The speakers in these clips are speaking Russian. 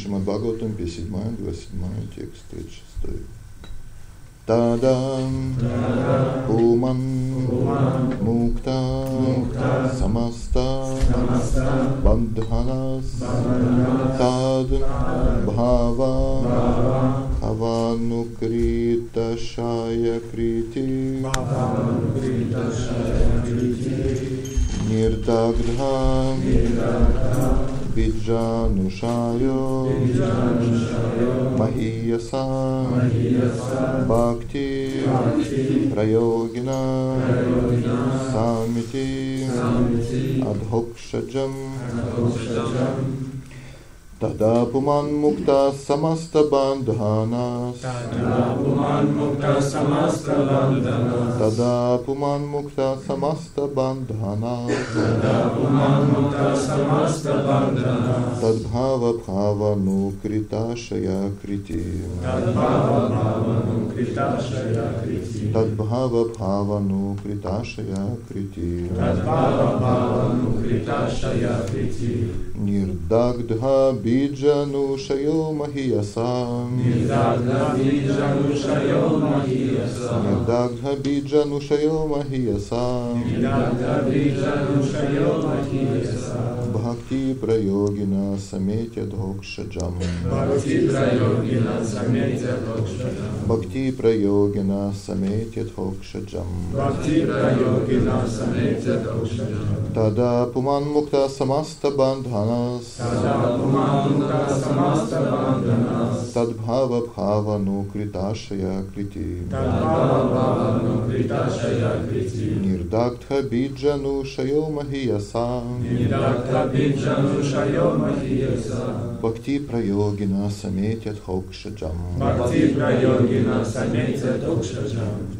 Шримад Бхагаватам, 57 27 текст 36. Тадам Уман Мукта Самаста Бандханас Тад Бхава Аванукрита Шая Крити Нирдагдха Биджанушайо Махияса Бхакти Прайогина Самити. Адхокшаджам Тада пуман мукта самаста бандханас. Тада пуман мукта самаста бандханас. Тада пуман мукта самаста бандханас. Тада пуман мукта самаста бандханас. Тадбхава бхава нукрита шая крити. Тадбхава бхава нукрита шая крити. Тадбхава бхава нукрита шая крити. Тадбхава бхава нукрита шая крити. Нирдагдха Nidjanu Shayom Ahiyasam. Nidagha Bijanu Shayom Ahiyasam. Nidagha Bijanu Shayom Ahiyasam. Nidagha Bijanu Shayom Ahiyasam. Бхакти прайогина саметя дхокшаджам. Бхакти прайогина саметя дхокшаджам. Бхакти прайогина саметя дхокшаджам. Бхакти прайогина саметя дхокшаджам. Тада пуман мукта самаста бандханас. Тада пуман мукта самаста бандханас. Тадбхава бхава нукриташая крити. Тадбхава бхава нукриташая крити. Нирдактха биджанушаyo махиясам. Нирдактха биджанушаyo махиясам. Бхакти прайогина саметя дхокшаджам. Бхакти прайогина саметя дхокшаджам.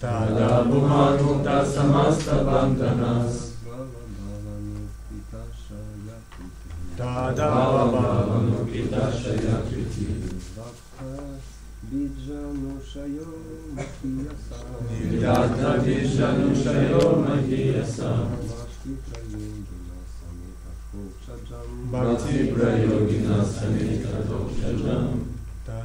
Тада пуман мукта самаста бандханас. Тада бхава нукриташая крити. Биджанушаyo Махияса Нирдактха биджанушаyo махиясам. Бхакти Прайогина Самита Бхакти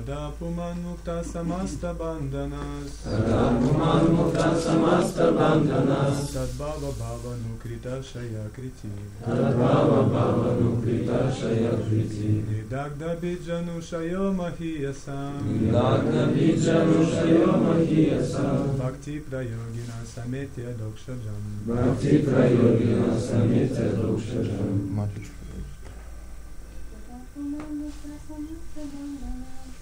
прайогина Дхокшаджам самета дхокшаджам. Тада пуман мукта самаста банданас. Тада пуман мукта самаста бандханас. Тадбава бава нукрита шая крити. Тадбхава бхава нукриташая крити. Нидагда биджану шайо махиясам. Нидагна биджанушаyo махиясам. Бхакти прайогина саметя докшаджам. Бхакти прайогина самета дхокшаджам. Матушка. Тада пуман мукта самаста бандханас.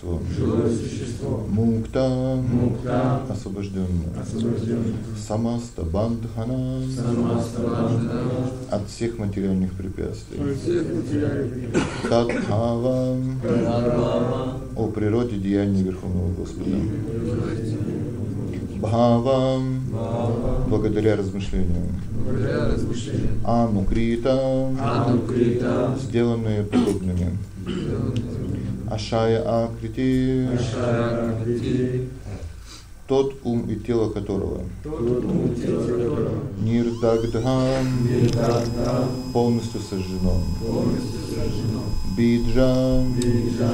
живое существо, мукта, мукта, освобожденное, освобожденное, самаста бандхана, самаста бандхана, от всех материальных препятствий. всех материальных Тадхава, Тадбхава, о природе деяния Верховного Господа. Бхава, Бхава, благодаря размышлениям. благодаря размышлениям, Анукрита, Анукрита, сделанные подобными. Ашая Акрити, тот ум и тело которого. тот ум тело которого, Нирдагдхам, полностью сожжено. полностью сожжено, Биджа, Биджа,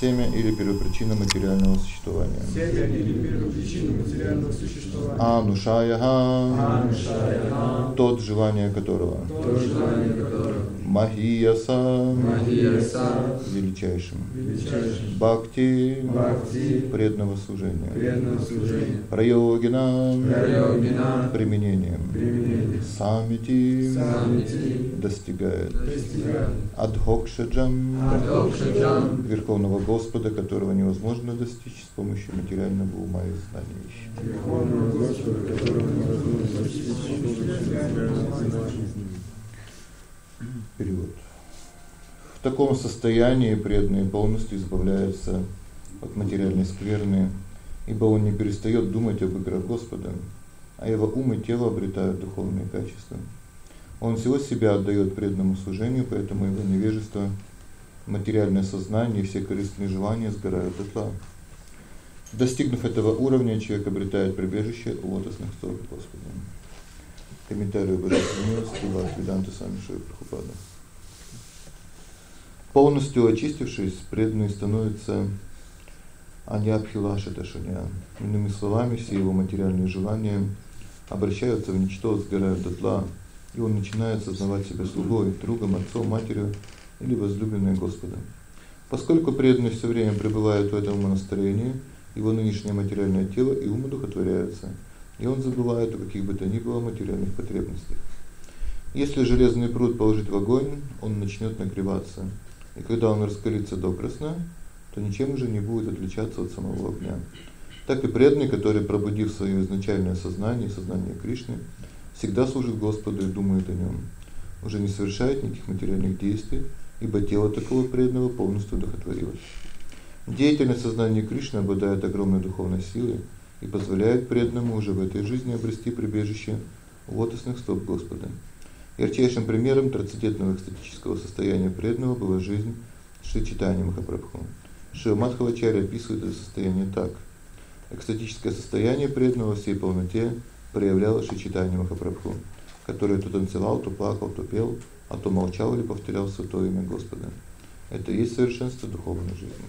семя или первопричина материального существования. семя или первопричина материального существования, Анушаяха, Анушая, тот желание которого. то желание которого, Махияса, Махияса, величайшим. величайшим, Бхакти, Бхакти, преданного служения. преданного служения, Прайогина, Прайогина, применением. применение, Самити, Самити, достигает. достигает, Адхокшаджам, Адхокшаджам, Верховного Господа, которого невозможно достичь с помощью материального ума и знания. Верховного Господа, которого невозможно достичь с помощью материального ума В таком состоянии преданный полностью избавляется от материальной скверны, ибо он не перестает думать об игре Господа, а его ум и тело обретают духовные качества. Он всего себя отдает преданному служению, поэтому его невежество – материальное сознание все корыстные желания сгорают дотла. Достигнув этого уровня, человек обретает прибежище у лотосных стоп Господа. Комментарий Божественной милости Ват Веданта Сами Шри Прабхупада. Полностью очистившись, преданный становится аньябхилаша ташаня. Иными словами, все его материальные желания обращаются в ничто, сгорают дотла, и он начинает сознавать себя слугой, другом, отцом, матерью или возлюбленной Господа. Поскольку преданный всё время пребывает в этом настроении, его нынешнее материальное тело и ум одухотворяются, и он забывает о каких бы то ни было материальных потребностях. Если железный пруд положить в огонь, он начнёт нагреваться. И когда он раскалится до красна, то ничем уже не будет отличаться от самого огня. Так и преданный, который пробудив своё изначальное сознание, сознание Кришны, всегда служит Господу и думает о нём, уже не совершает никаких материальных действий, ибо тело такого преданного полностью удовлетворилось. Деятельность сознания Кришны обладает огромной духовной силой и позволяет преданному уже в этой жизни обрести прибежище у лотосных стоп Господа. Ярчайшим примером трансцендентного экстатического состояния преданного была жизнь Шри Чайтаньи Махапрабху. Шри Мадхавачарья описывает это состояние так: экстатическое состояние преданного всей полноте проявляло Шри Чайтаньи Махапрабху, который то танцевал, то плакал, то пел, а то молчал или повторял святое имя Господа. Это и есть совершенство духовной жизни.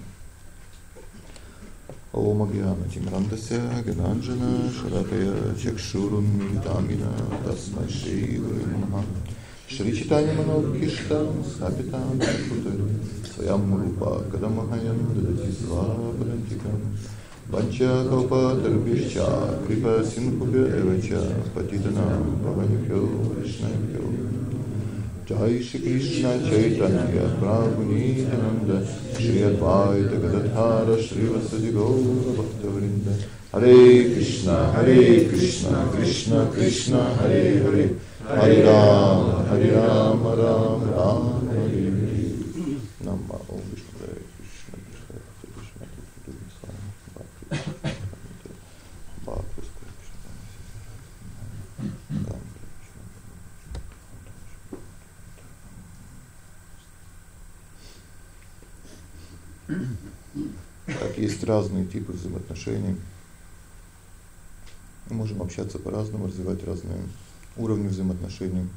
Om Gyana Timrandasya Gananjana Sharakaya Chakshurunmilitamina Tasmai Shri Guru Namaha Shri Chaitanya Manokishtam Sapitam Sutari Swayam Rupa Kadamahayam Dadati Svapadantikam Vancha Kalpa Darbishcha Kripa Sinhubhya Evacha Patitanam Pavanibhyo Vishnabhyo Jai जय श्री कृष्ण चैतन्य प्रभु नित्यानंद श्री अद्वैत गदाधर श्रीवत्सि गौर भक्तवृंद हरे कृष्ण हरे कृष्ण कृष्ण कृष्ण, हरे हरे। हरे राम हरे राम राम राम, हरे есть разные типы взаимоотношений. Мы можем общаться по-разному, развивать разные уровни взаимоотношений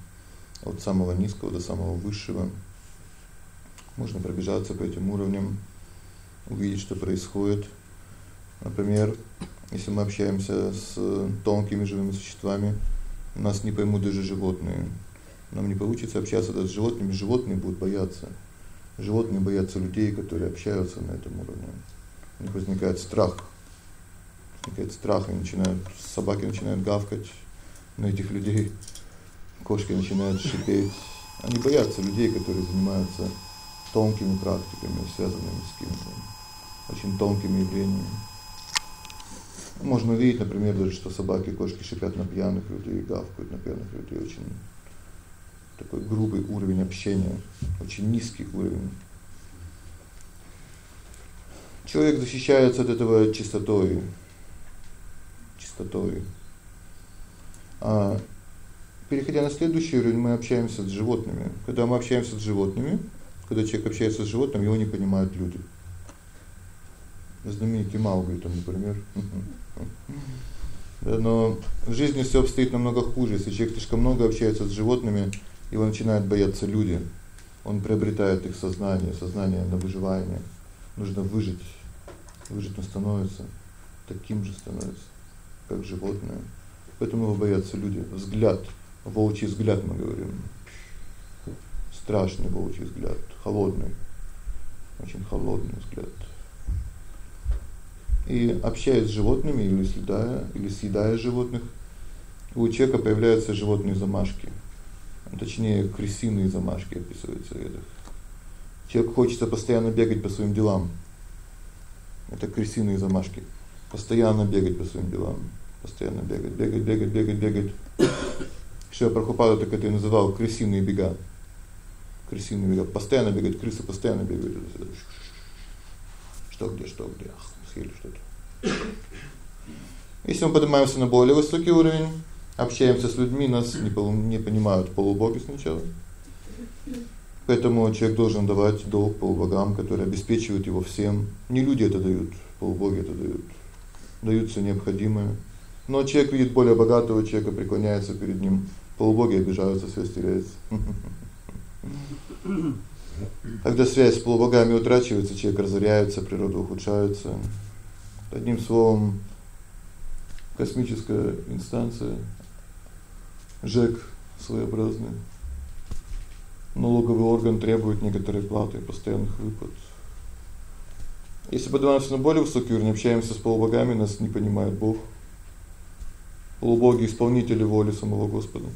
от самого низкого до самого высшего. Можно пробежаться по этим уровням, увидеть, что происходит. Например, если мы общаемся с тонкими живыми существами, нас не поймут даже животные. Нам не получится общаться даже с животными, животные будут бояться. Животные боятся людей, которые общаются на этом уровне. У них возникает страх. Возникает страх, и начинают собаки начинают гавкать на этих людей. Кошки начинают шипеть. Они боятся людей, которые занимаются тонкими практиками, связанными с какими-то очень тонкими явлениями. Можно увидеть, например, даже что собаки и кошки шипят на пьяных людей, гавкают на пьяных людей очень такой грубый уровень общения, очень низкий уровень. Человек защищается от этого чистотой. Чистотой. А переходя на следующий уровень, мы общаемся с животными. Когда мы общаемся с животными, когда человек общается с животным, его не понимают люди. Знаменитый Маугли там, например. Да, но в жизни всё обстоит намного хуже. Если человек слишком много общается с животными, его начинают бояться люди. Он приобретает их сознание, сознание на выживание. Нужно выжить. Выжить он становится таким же становится, как животное. Поэтому его боятся люди. Взгляд, волчий взгляд, мы говорим. Страшный волчий взгляд, холодный. Очень холодный взгляд. И общаясь с животными или съедая, или съедая животных, у человека появляются животные замашки точнее крысиные замашки описываются в ведах. Человек хочется постоянно бегать по своим делам. Это крысиные замашки. Постоянно бегать по своим делам, постоянно бегать, бегать, бегать, бегать, бегать. Что Прабхупада так это и называл крысиные бега. Крысиный бегает, постоянно бегает, крысы постоянно бегают. Что где, что где? Ах, съели что-то. Если мы поднимаемся на более высокий уровень, общаемся с людьми, нас не не понимают полубоги сначала. Поэтому человек должен давать долг полубогам, которые обеспечивают его всем. Не люди это дают, полубоги это дают. Дают всё необходимое. Но человек видит более богатого человека, преклоняется перед ним. Полубоги обижаются, связь теряется. Когда связь с полубогами утрачивается, человек разоряется, природа ухудшается. Одним словом, космическая инстанция ЖЭК своеобразный. Налоговый орган требует некоторой платы, постоянных выплат. Если поднимаемся на более высокий уровень, общаемся с полубогами, нас не понимает Бог. Полубоги исполнители воли самого Господа.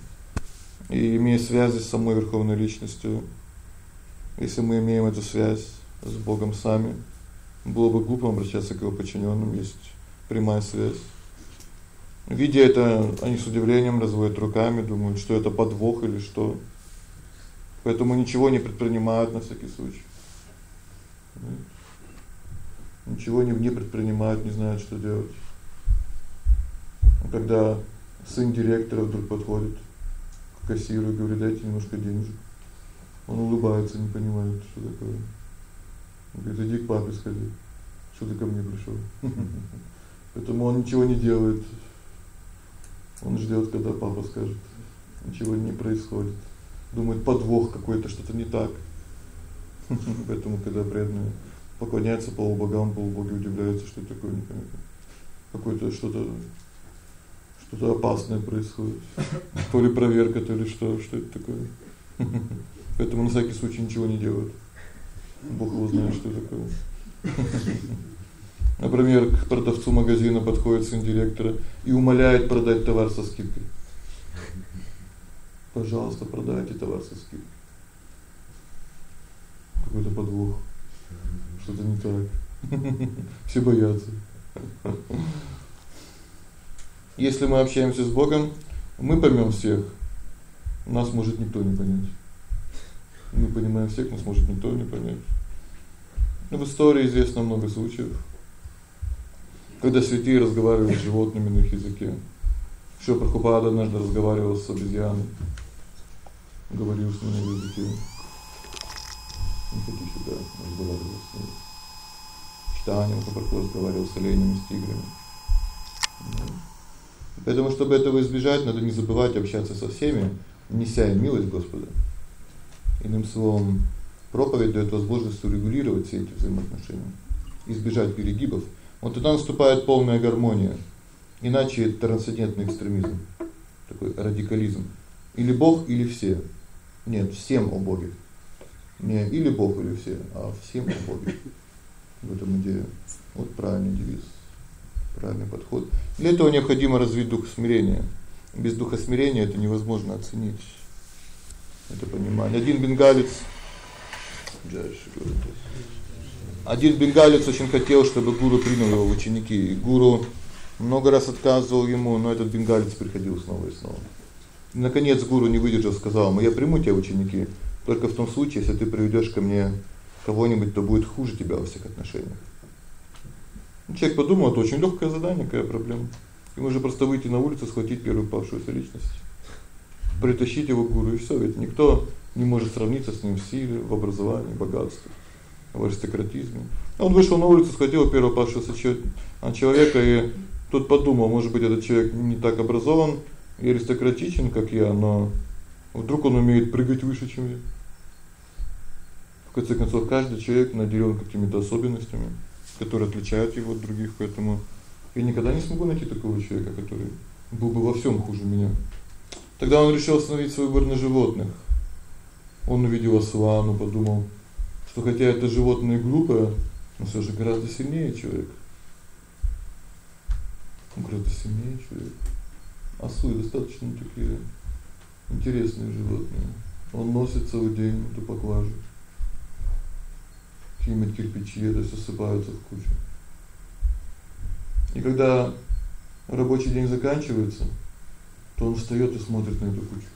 И имея связи с самой верховной личностью, если мы имеем эту связь с Богом сами, было бы глупо обращаться к его подчинённым, есть прямая связь. Видя это, они с удивлением разводят руками, думают, что это подвох или что. Поэтому ничего не предпринимают на всякий случай. Ничего не не предпринимают, не знают, что делать. Когда сын директора вдруг подходит к кассиру и говорит: "Дайте немножко денежек". Он улыбается, не понимает, что такое. Он говорит: "Иди к папе сходи. Что ты ко мне пришёл?" Поэтому он ничего не делает. Он ждёт, когда папа скажет. Ничего не происходит. Думает, подвох какой-то, что-то не так. Поэтому когда преданные поклоняются полубогам, полубоги удивляются, что такое непонятно. Какое-то что-то что-то опасное происходит. То ли проверка, то ли что, что это такое. Поэтому на всякий случай ничего не делают. Бог его знает, что такое. Например, к продавцу магазина подходит сын директора и умоляет продать товар со скидкой. Пожалуйста, продайте товар со скидкой. Какой-то подвох. Что-то не так. Все боятся. Если мы общаемся с Богом, мы поймём всех. Нас может никто не понять. Мы понимаем всех, нас может никто не понять. В истории известно много случаев, когда святые разговаривали с животными на их языке. Что Прабхупада однажды разговаривал с обезьяной. Говорил с на языке. Не ходи сюда, разговаривал с ней. Читанием Прабхупада разговаривал с оленями, с тиграми. Поэтому чтобы этого избежать, надо не забывать общаться со всеми, неся милость Господа. Иным словом, проповедь даёт возможность урегулировать все эти взаимоотношения, избежать перегибов. Вот тогда наступает полная гармония. Иначе это трансцендентный экстремизм, такой радикализм. Или Бог, или все. Нет, всем о Боге. Не или Бог, или все, а всем о Боге. В этом идея. Вот правильный девиз. Правильный подход. Для этого необходимо развить дух смирения. Без духа смирения это невозможно оценить. Это понимание. Один бенгалец один бенгалец очень хотел, чтобы гуру принял его в ученики. И гуру много раз отказывал ему, но этот бенгалец приходил снова и снова. Наконец гуру не выдержал, сказал: "Мы я приму тебя ученики, только в том случае, если ты приведёшь ко мне кого-нибудь, кто будет хуже тебя во всех отношениях". Человек подумал: "Это очень лёгкое задание, какая проблема? Ему же просто выйти на улицу, схватить первую павшуюся личность, притащить его к гуру и всё, ведь никто не может сравниться с ним в силе, в образовании, в богатстве, в аристократизме. Он вышел на улицу, схватил первого павшегося человека, и тот подумал, может быть, этот человек не так образован и аристократичен, как я, но вдруг он умеет прыгать выше, чем я. В конце концов, каждый человек наделён какими-то особенностями, которые отличают его от других, поэтому я никогда не смогу найти такого человека, который был бы во всём хуже меня. Тогда он решил остановить свой выбор на животных. Он увидел осла, подумал, что хотя это животное глупое, но всё же гораздо сильнее человека. Он гораздо сильнее человека. Ослы достаточно такие интересные животные. Он носит целый день эту поклажу. Какие-нибудь кирпичи, это всё сыпаются в кучу. И когда рабочий день заканчивается, то он встаёт и смотрит на эту кучу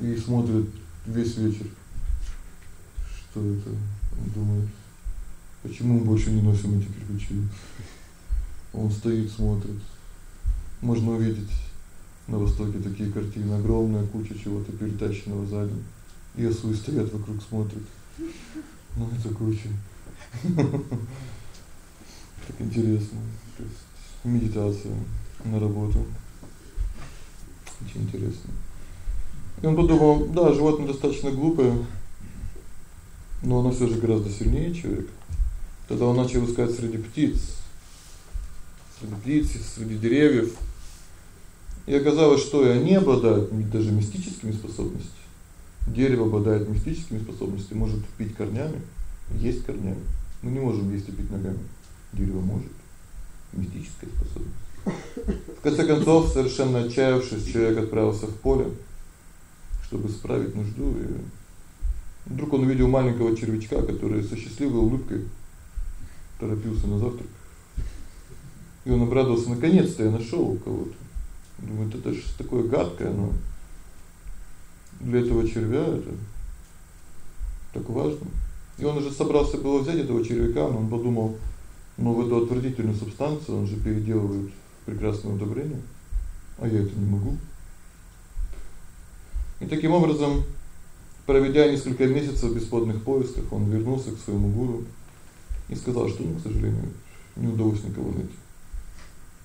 и смотрит весь вечер. Что это? Он думает, почему мы больше не носим эти кирпичи? Он стоит, смотрит. Можно увидеть на востоке такие картины, огромная куча чего-то перетащенного сзади. И осуи стоят вокруг, смотрят. Ну это куча. Так интересно. То есть медитация на работу. Очень интересно. И он подумал: "Да, животное достаточно глупое, но оно всё же гораздо сильнее человека". Тогда он начал искать среди птиц, среди птиц, среди деревьев. И оказалось, что и они обладают даже мистическими способностями. Дерево обладает мистическими способностями, может пить корнями, есть корнями. Мы не можем есть и пить ногами. Дерево может. Мистическая способность. В конце концов, совершенно отчаявшись, человек отправился в поле, чтобы справить нужду, и вдруг он увидел маленького червячка, который со счастливой улыбкой торопился на завтрак. И он обрадовался: "Наконец-то я нашёл кого-то". Думает, это ж такое гадкое, но для этого червя это так важно. И он уже собрался было взять этого червяка, но он подумал: "Ну в эту отвратительную субстанцию он же переделывает в прекрасное удобрение, а я это не могу". И таким образом, проведя несколько месяцев в бесплодных поисках, он вернулся к своему гуру и сказал, что, ну, к сожалению, не удалось никого найти.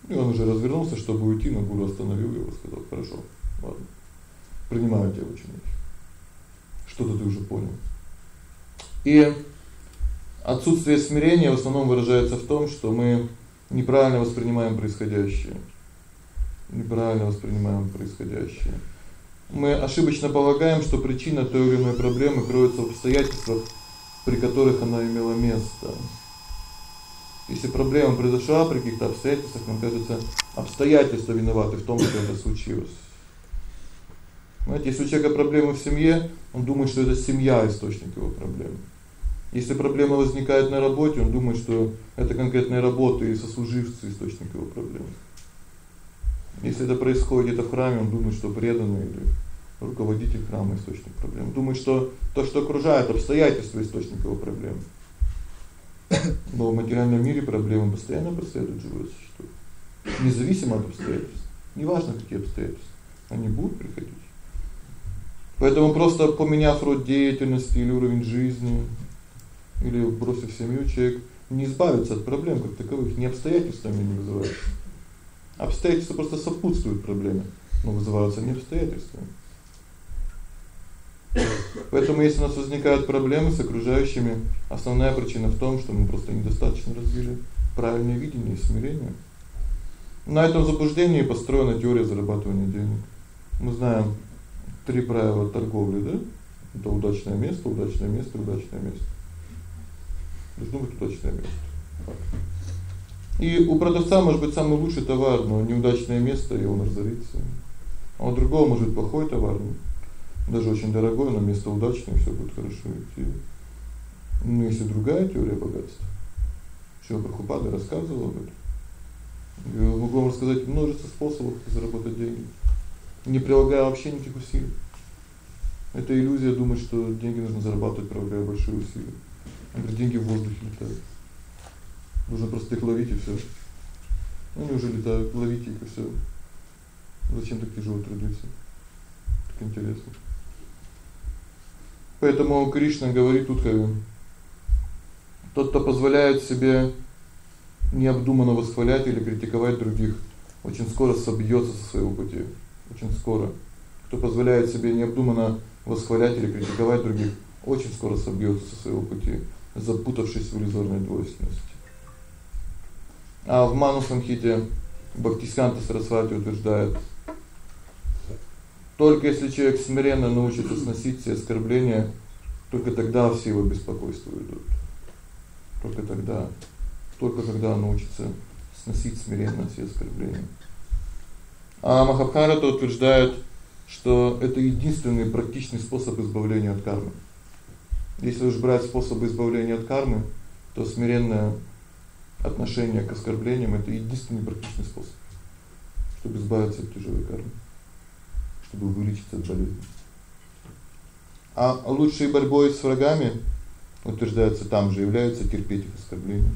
И он уже развернулся, чтобы уйти, но гуру остановил его, сказал: "Хорошо, ладно. Принимаю тебя ученик. Что-то ты уже понял". И отсутствие смирения в основном выражается в том, что мы неправильно воспринимаем происходящее. Неправильно воспринимаем происходящее. Мы ошибочно полагаем, что причина той или иной проблемы кроется в обстоятельствах, при которых она имела место. Если проблема произошла при каких-то обстоятельствах, нам кажется, обстоятельства виноваты в том, что это случилось. Знаете, если у человека проблемы в семье, он думает, что это семья источник его проблем. Если проблема возникает на работе, он думает, что это конкретная работа и сослуживцы источник его проблем. Если это происходит в храме, он думает, что преданный или руководитель храма источник проблем. Думает, что то, что окружает обстоятельства источник его проблем. Но в материальном мире проблемы постоянно преследуют живое существо. Независимо от обстоятельств. Неважно, какие обстоятельства, они будут приходить. Поэтому просто поменяв род деятельности или уровень жизни, или бросив семью, человек не избавится от проблем как таковых, не обстоятельствами не вызывается. Обстоятельства просто сопутствуют проблеме, но вызываются не обстоятельствами. Поэтому если у нас возникают проблемы с окружающими, основная причина в том, что мы просто недостаточно развили правильное видение и смирение. На этом заблуждении построена теория зарабатывания денег. Мы знаем три правила торговли, да? Это удачное место, удачное место, удачное место. Должно быть удачное место. И у продавца может быть самый лучший товар, но неудачное место, и он разорится. А у другого может плохой товар, даже очень дорогой, но место удачное, всё будет хорошо идти. Ну, если другая теория богатства. Шила Прабхупада рассказывал об этом. Я могу вам рассказать множество способов заработать деньги, не прилагая вообще никаких усилий. Это иллюзия думать, что деньги нужно зарабатывать, прилагая большие усилия. Например, деньги в воздухе летают. Нужно просто их ловить и всё. Ну, они уже летают, ловите их и всё. Зачем так тяжело трудиться? Так интересно. Поэтому Кришна говорит как тот, кто позволяет себе необдуманно восхвалять или критиковать других, очень скоро собьётся со своего пути. Очень скоро. Кто позволяет себе необдуманно восхвалять или критиковать других, очень скоро собьётся со своего пути, запутавшись в иллюзорной двойственности. А в Ману Самхите Бхактисиданта Сарасвати утверждает: только если человек смиренно научится сносить все оскорбления, только тогда все его беспокойства уйдут. Только тогда, только когда он научится сносить смиренно все оскорбления. А Махабхарата утверждает, что это единственный практичный способ избавления от кармы. Если уж брать способы избавления от кармы, то смиренное отношение к оскорблениям это единственный практичный способ, чтобы избавиться от тяжелой кармы, чтобы вылечиться от болезни. А лучшей борьбой с врагами утверждается там же является терпеть их оскорбления.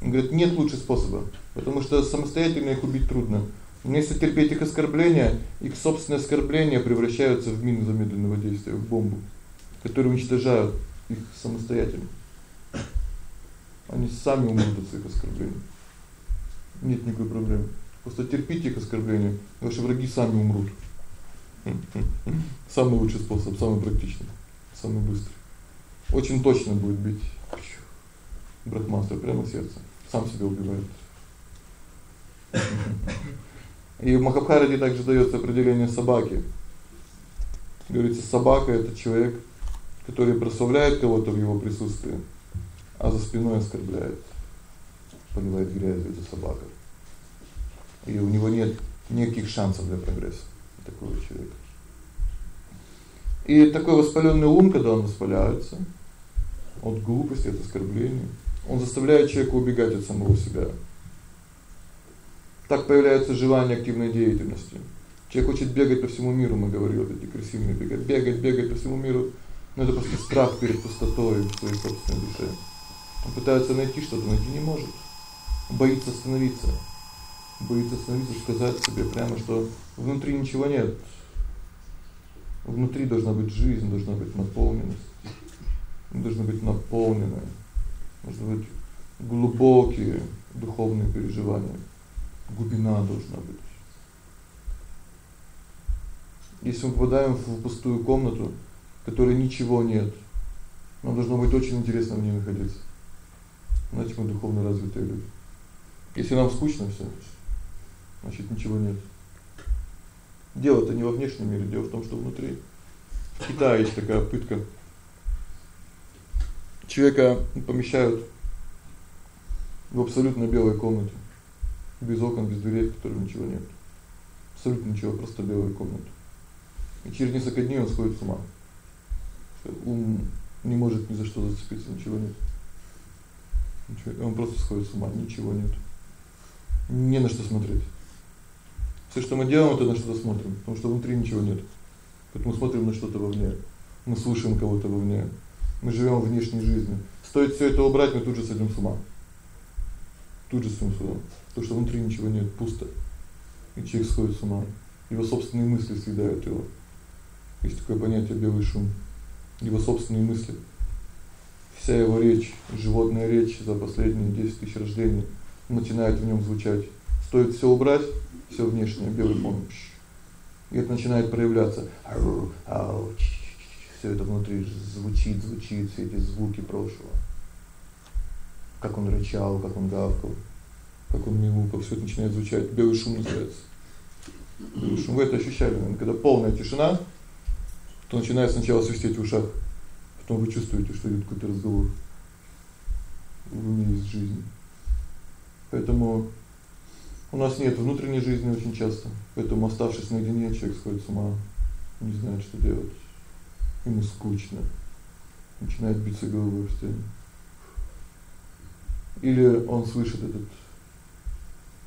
Он говорит: "Нет лучше способа, потому что самостоятельно их убить трудно. Но если терпеть их оскорбления, их собственные оскорбления превращаются в мину замедленного действия, в бомбу, которые уничтожают их самостоятельно. Они сами умрут от своих оскорблений. Нет никакой проблемы. Просто терпите их оскорбления, ваши враги сами умрут. Самый лучший способ, самый практичный, самый быстрый. Очень точно будет бить. Брахмастр прямо в сердце. Сам себя убивает. И в Махабхарате также даётся определение собаки. Говорится, собака это человек, который прославляет кого-то в его присутствии, а за спиной оскорбляет, поливает грязью за собака. И у него нет никаких шансов для прогресса такого человека. И такой воспалённый ум, когда он воспаляется от глупости, от оскорблений, он заставляет человека убегать от самого себя. Так появляется желание активной деятельности. Человек хочет бегать по всему миру, мы говорили, эти крысиные бегать, бегать, бегать по всему миру. Но это просто страх перед пустотой в своей собственной душе. Он пытается найти что-то, найти не может. Боится остановиться. Боится остановиться, сказать себе прямо, что внутри ничего нет. Внутри должна быть жизнь, должна быть наполненность. Должна быть наполненная. Должны быть глубокие духовные переживания. Глубина должна быть. Если мы попадаем в пустую комнату, в которой ничего нет, нам должно быть очень интересно в ней находиться. Значит, мы духовно развитые люди. Если нам скучно всё, значит, ничего нет. Дело-то не во внешнем мире, дело в том, что внутри. В Китае есть такая пытка. Человека помещают в абсолютно белой комнате, без окон, без дверей, в которой ничего нет. Абсолютно ничего, просто белая комната. И через несколько дней он сходит с ума. Ум не может ни за что зацепиться, ничего нет. Ничего, он просто сходит с ума, ничего нет. Не на что смотреть. Всё, что мы делаем, это на что-то смотрим, потому что внутри ничего нет. Поэтому смотрим на что-то вовне. Мы слушаем кого-то вовне. Мы живём внешней жизнью. Стоит всё это убрать, мы тут же сойдём с ума. Тут же сойдём с ума. Потому что внутри ничего нет, пусто. И человек сходит с ума. Его собственные мысли съедают его. Есть такое понятие белый шум. Его собственные мысли. Вся его речь, животная речь за последние 10 тысяч рождений начинает в нём звучать. Стоит всё убрать, всё внешнее, белый фон. И это начинает проявляться. Всё это внутри звучит, звучит все эти звуки прошлого. Как он рычал, как он гавкал, как он мяукал, всё это начинает звучать. Белый шум называется. Белый шум вы это ощущали, когда полная тишина, то начинает сначала свистеть в ушах, потом вы чувствуете, что идёт какой-то разговор. В уме есть жизнь. Поэтому у нас нет внутренней жизни очень часто. Поэтому оставшись наедине, человек сходит с ума, не знает, что делать. Ему скучно. Начинает биться головой в стену. Или он слышит этот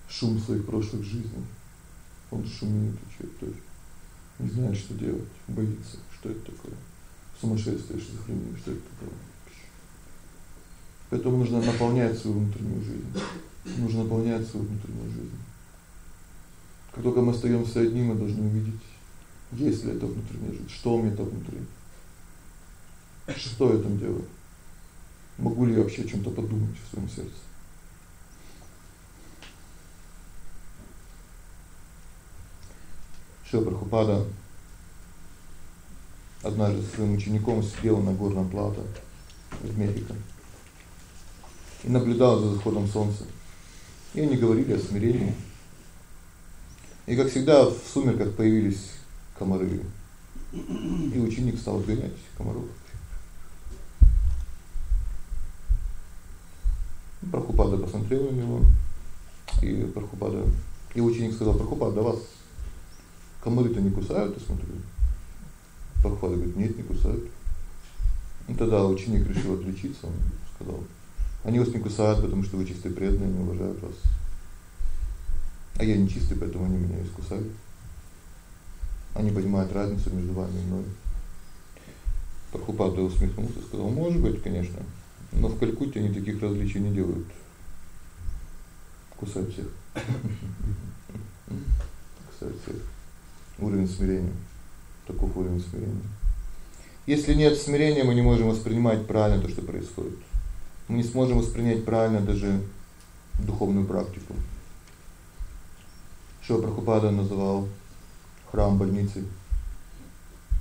шум своих прошлых жизней. Он шумит, человек тоже не знает, что делать, боится, что это такое. Сумасшествие, шизофрения, что это такое. Поэтому нужно наполнять свою внутреннюю жизнь. Нужно наполнять свою внутреннюю жизнь. Как только мы остаёмся одни, мы должны увидеть, есть ли это внутренняя жизнь, что у меня там внутри. Что я там делаю? Могу ли я вообще о чём-то подумать в своём сердце? Шила Прабхупада однажды со своим учеником сидел на горном плато в Мехико и наблюдал за заходом солнца. И они говорили о смирении. И как всегда в сумерках появились комары. И ученик стал гонять комаров. Прабхупада посмотрел на него. И Прабхупада, и ученик сказал: "Прабхупада, да вас комары-то не кусают, я смотрю". Прабхупада говорит: "Нет, не кусают". Ну тогда ученик решил отличиться, он сказал: они вас не кусают, потому что вы чистые преданные, они уважают вас. А я не чистый, поэтому они меня искусают. Они понимают разницу между вами и мной. Прабхупада усмехнулся сказал: "Может быть, конечно, но в Калькутте они таких различий не делают. Кусают всех". Кусают всех. Уровень смирения. Таков уровень смирения. Если нет смирения, мы не можем воспринимать правильно то, что происходит. Мы не сможем воспринять правильно даже духовную практику. Что Прабхупада называл храм больницей.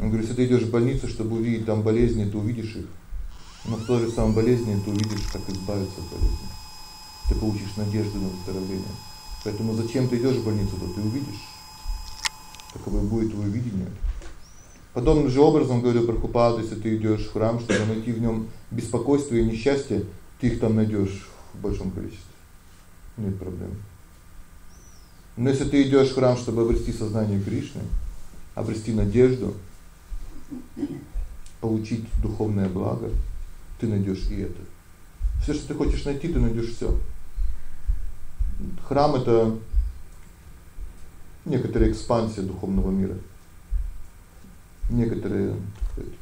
Он говорит: "Если ты идёшь в больницу, чтобы увидеть там болезни, ты увидишь их. Но в той же самой болезни ты увидишь, как избавиться от болезни. Ты получишь надежду на выздоровление. Поэтому зачем ты идёшь в больницу, то ты увидишь. Таково будет твоё видение. Подобным же образом говорил Прабхупада, если ты идёшь в храм, чтобы найти в нём беспокойство и несчастье, ты их там найдёшь в большом количестве. Нет проблем. Но если ты идёшь в храм, чтобы обрести сознание Кришны, обрести надежду, получить духовное благо, ты найдёшь и это. Всё, что ты хочешь найти, ты найдёшь всё. Храм это некоторая экспансия духовного мира. Некоторые,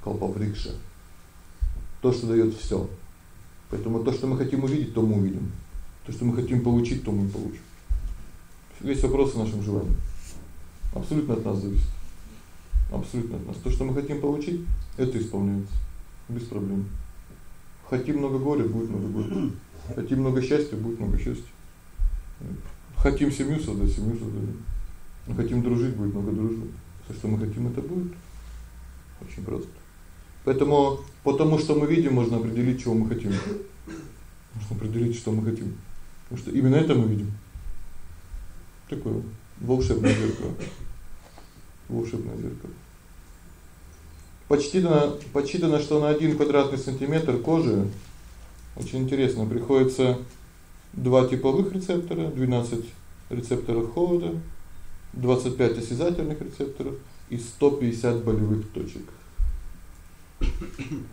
калпаврикша. То, что даёт всё. Поэтому то, что мы хотим увидеть, то мы увидим. То, что мы хотим получить, то мы получим. Весь вопрос в нашем желании. Абсолютно от нас зависит. Абсолютно от нас. То, что мы хотим получить, это исполняется без проблем. Хотим много горя, будет много горя. Хотим много счастья, будет много счастья. Хотим семью создать, семью создадим. Хотим дружить, будет много дружбы. Всё, что мы хотим, это будет. Очень просто. Поэтому потому что мы видим, можно определить, чего мы хотим. Можно определить, что мы хотим. Потому что именно это мы видим. Такое волшебное зеркало. Волшебное зеркало. Подсчитано, подсчитано, что на 1 квадратный сантиметр кожи очень интересно, приходится два тепловых рецептора, 12 рецепторов холода, 25 осязательных рецепторов и 150 болевых точек.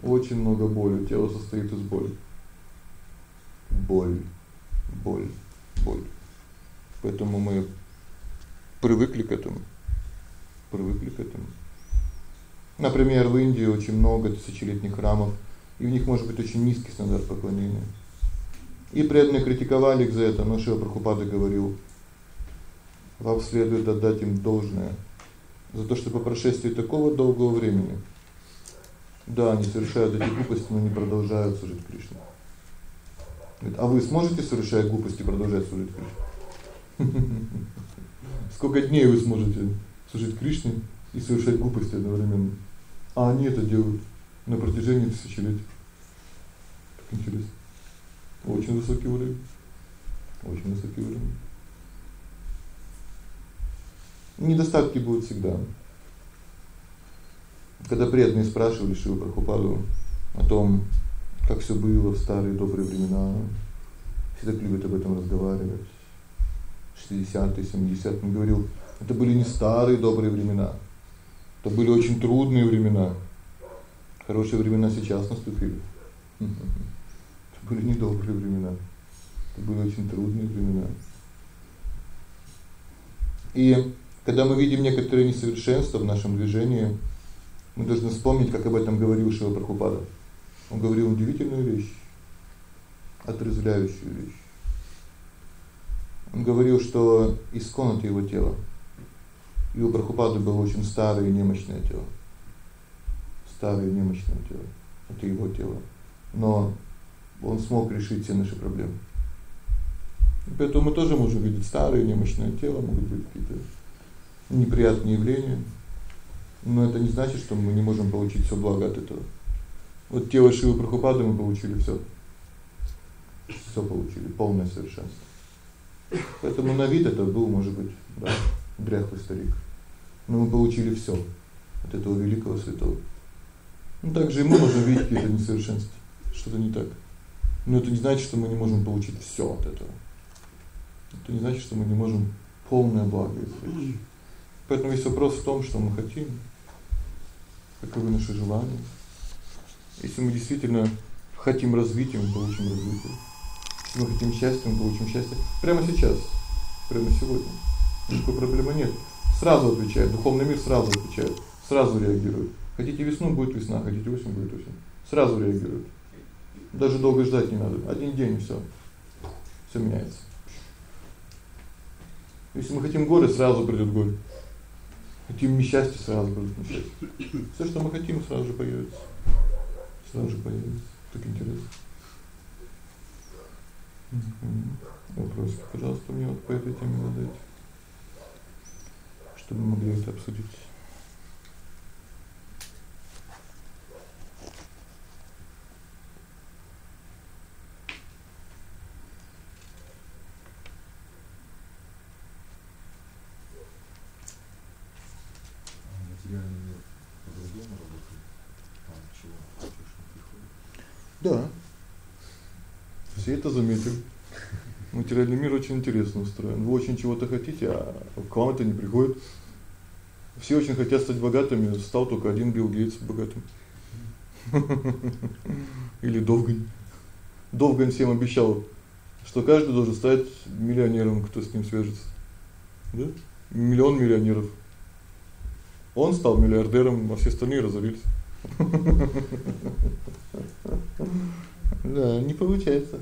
Очень много боли, тело состоит из боли. Боль, боль, боль. Поэтому мы привыкли к этому. Привыкли к этому. Например, в Индии очень много тысячелетних храмов, и в них может быть очень низкий стандарт поклонения. И преданные критиковали их за это, но Шива Прабхупада говорил: "Вам следует отдать им должное за то, что по прошествии такого долгого времени да, они совершают эти глупости, но не продолжают служить Кришне. Говорит: "А вы сможете совершать глупости и продолжать служить Кришне?" Сколько дней вы сможете служить Кришне и совершать глупости одновременно? А они это делают на протяжении тысячелетий. Так интересно. Очень высокий уровень. Очень высокий уровень. Недостатки будут всегда. Когда преданные спрашивали Шиву Прабхупаду о том, как всё было в старые добрые времена, все так любят об этом разговаривать. 60-е, 70-е, он говорил: "Это были не старые добрые времена. Это были очень трудные времена. Хорошие времена сейчас наступили. Это были не добрые времена. Это были очень трудные времена". И когда мы видим некоторые несовершенства в нашем движении, мы должны вспомнить, как об этом говорил Шива Прабхупада. Он говорил удивительную вещь, отрезвляющую вещь. Он говорил, что искон это его тело. И у Прабхупады было очень старое и немощное тело. Старое и немощное тело. Это его тело. Но он смог решить все наши проблемы. И поэтому мы тоже можем видеть старое и немощное тело, могут быть какие-то неприятные явления. Но это не значит, что мы не можем получить всё благо от этого. Вот тело Шивы Прабхупады мы получили всё. Всё получили, полное совершенство. Поэтому на вид это был, может быть, да, дряхлый старик. Но мы получили всё от этого великого святого. Ну также и мы можем видеть какие-то несовершенства, что-то не так. Но это не значит, что мы не можем получить всё от этого. Это не значит, что мы не можем полное благо извлечь. Поэтому весь вопрос в том, что мы хотим, каковы наши желания. Если мы действительно хотим развития, мы получим развитие. Если мы хотим счастья, мы получим счастье прямо сейчас, прямо сегодня. Никакой проблемы нет. Сразу отвечает, духовный мир сразу отвечает, сразу реагирует. Хотите весну будет весна, хотите осень будет осень. Сразу реагируют. Даже долго ждать не надо. Один день и всё. Всё меняется. Если мы хотим горы, сразу придёт горы. Хотим несчастья, сразу будет несчастье. Всё, что мы хотим, сразу же появится. Сразу же появится. Так интересно. Угу. Вопрос, пожалуйста, мне вот по этой теме задайте. Чтобы мы могли это обсудить. Да. Все это заметили. Материальный мир очень интересно устроен. Вы очень чего-то хотите, а к вам это не приходит. Все очень хотят стать богатыми, стал только один Билл Гейтс богатым. Или Довгань. Довгань всем обещал, что каждый должен стать миллионером, кто с ним свяжется. Да? Миллион миллионеров. Он стал миллиардером, а все остальные разорились. Да, не получается.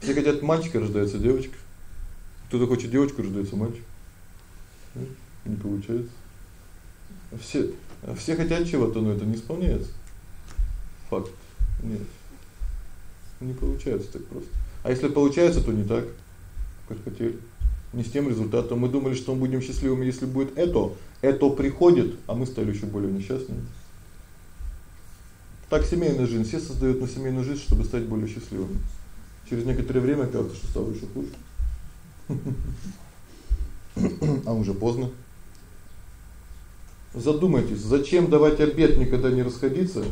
Все хотят мальчика, рождается девочка. Кто-то хочет девочку, рождается мальчик. Не получается. Все все хотят чего-то, но это не исполняется. Факт. Нет. Не получается так просто. А если получается, то не так, как хотели. Не с тем результатом. Мы думали, что мы будем счастливыми, если будет это, это приходит, а мы стали ещё более несчастными. Так семейная жизнь, все создают на семейную жизнь, чтобы стать более счастливыми. Через некоторое время кажется, что стало ещё хуже. А уже поздно. Задумайтесь, зачем давать обет никогда не расходиться,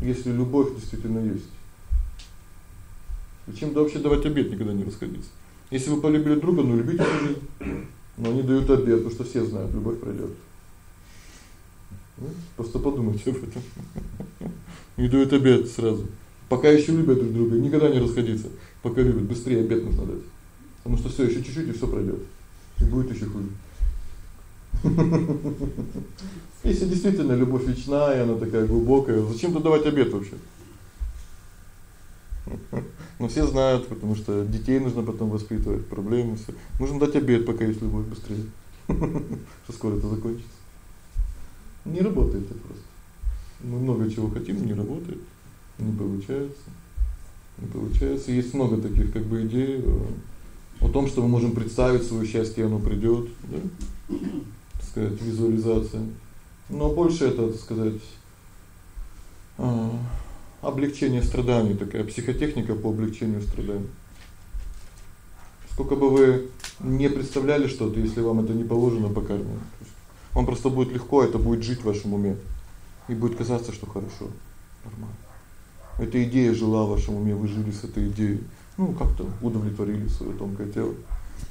если любовь действительно есть? Зачем вообще давать обет никогда не расходиться? Если вы полюбили друга, ну любите жизнь. Но они дают обет, потому что все знают, любовь пройдёт. Просто подумайте об этом. И дают обет сразу. Пока ещё любят друг друга, никогда не расходиться. Пока любят, быстрее обет нужно дать. Потому что всё, ещё чуть-чуть и всё пройдёт. И будет ещё хуже. Если действительно любовь вечна, и она такая глубокая, зачем то давать обет вообще? Ну все знают, потому что детей нужно потом воспитывать, проблемы всё. Нужно дать обет, пока есть любовь быстрее. Что скоро это закончится. Не работает это просто. Мы много чего хотим, не работает. Не получается. Не получается. Есть много таких как бы идей э, о том, что мы можем представить своё счастье, оно придёт, да? Так сказать, визуализация. Но больше это, так сказать, а облегчение страданий, такая психотехника по облегчению страданий. Сколько бы вы не представляли что-то, если вам это не положено по карме, вам просто будет легко, это будет жить в вашем уме. И будет казаться, что хорошо, нормально. Эта идея жила в вашем уме, вы жили с этой идеей. Ну, как-то удовлетворили своё тонкое тело.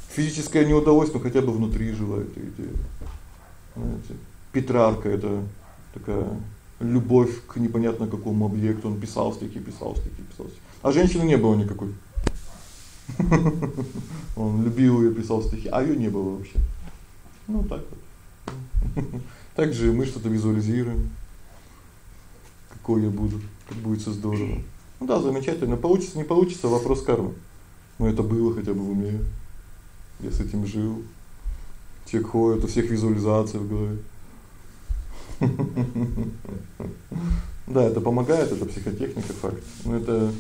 Физическое не удалось, но хотя бы внутри жила эта идея. Знаете, Петрарка это такая любовь к непонятно какому объекту, он писал стихи, писал стихи, писал стихи. А женщины не было никакой. Он любил её, писал стихи, а её не было вообще. Ну так вот. Так же мы что-то визуализируем. Какой я буду, как будет всё здорово. Ну да, замечательно. Получится, не получится вопрос кармы. Но это было хотя бы в уме. Я с этим жил. Человек ходит, у всех визуализация в голове. Да, это помогает, это психотехника факт. Но это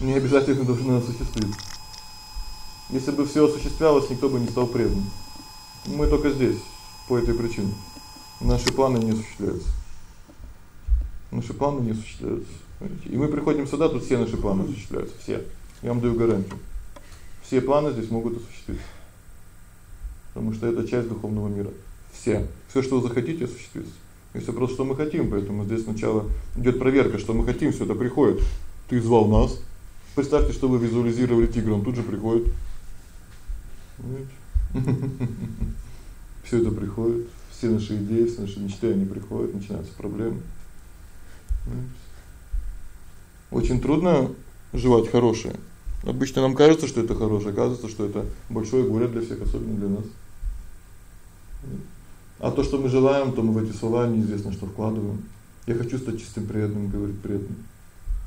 не обязательно должно осуществиться. Если бы всё осуществлялось, никто бы не стал преданным. Мы только здесь по этой причине. Наши планы не осуществляются. Наши планы не осуществляются. И мы приходим сюда, тут все наши планы осуществляются, все. Я вам даю гарантию. Все планы здесь могут осуществиться. Потому что это часть духовного мира. Все. Всё, что вы захотите, осуществится. Если просто что мы хотим, поэтому здесь сначала идёт проверка, что мы хотим, всё это приходит. Ты звал нас. Представьте, что вы визуализировали тигра, он тут же приходит. Всё это приходит, все наши идеи, все наши мечты они приходят, начинаются проблемы. Очень трудно желать хорошее. Обычно нам кажется, что это хорошее, оказывается, что это большое горе для всех, особенно для нас. А то, что мы желаем, то мы в эти слова неизвестно что вкладываем. Я хочу стать чистым преданным, говорит преданный.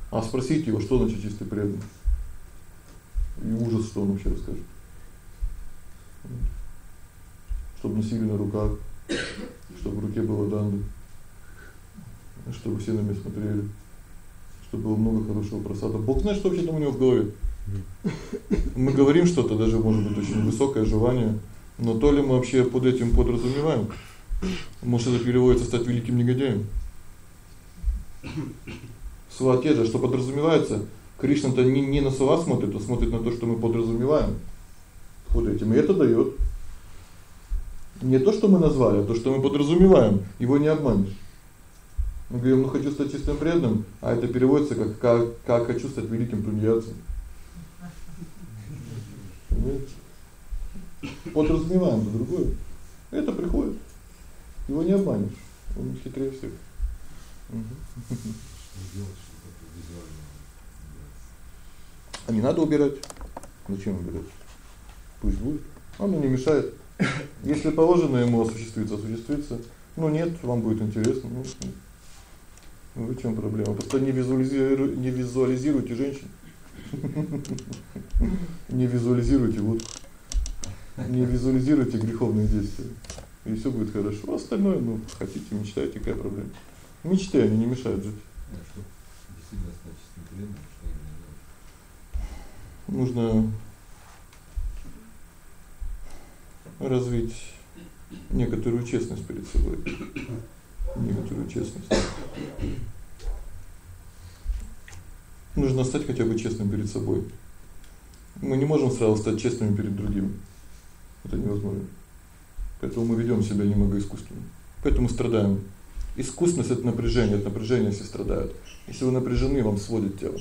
А спросите его, что значит чистый преданный? И ужас, что он вообще расскажет. Чтобы носили на руках, чтобы в руке было данду, чтобы все на меня смотрели, чтобы было много хорошего просада. Бог знает, что вообще там у него в голове. Мы говорим что-то, даже может быть очень высокое желание, но то ли мы вообще под этим подразумеваем? Может это переводится стать великим негодяем? Слова те же, что подразумевается, Кришна-то не не на слова смотрит, а смотрит на то, что мы подразумеваем. Вот этим и это даёт. Не то, что мы назвали, а то, что мы подразумеваем. Его не обманешь. Мы говорим: "Ну хочу стать чистым преданным", а это переводится как как как хочу стать великим тунеядцем. Подразумеваем это другое. Это приходит. Его не обманешь. Он хитрее всех. Угу. А не надо убирать. Зачем убирать? Пусть будет. Оно не мешает. Если положено ему осуществиться, осуществится. Ну нет, вам будет интересно. Ну, ну в чем проблема? Просто не визуализируйте, не визуализируйте женщин. Не визуализируйте вот. Не визуализируйте греховные действия. И всё будет хорошо. Остальное, ну, хотите, мечтайте, какая проблема? Мечты они не мешают жить. Нужно развить некоторую честность перед собой. Некоторую честность. Нужно стать хотя бы честным перед собой. Мы не можем сразу стать честными перед другими. Это невозможно. Поэтому мы ведём себя немного искусственно. Поэтому страдаем. Искусственность это напряжение, от напряжения все страдают. Если вы напряжены, вам сводит тело.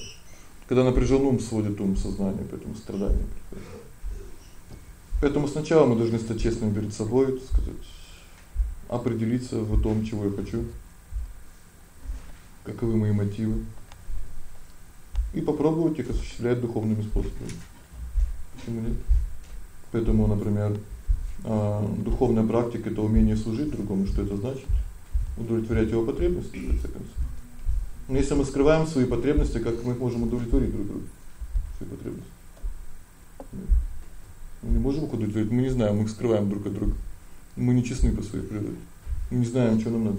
Когда напряжен ум, сводит ум, сознание, поэтому страдание приходит. Поэтому сначала мы должны стать честными перед собой, так сказать, определиться в том, чего я хочу. Каковы мои мотивы? И попробовать их осуществлять духовными способами. Почему нет? Поэтому, например, а духовная практика это умение служить другому, что это значит? Удовлетворять его потребности, в конце концов. Но если мы скрываем свои потребности, как мы можем удовлетворить друг друга свои потребности? Мы не можем их удовлетворить, мы не знаем, мы их скрываем друг от друга. Мы не честны по своей природе. Мы не знаем, что нам надо.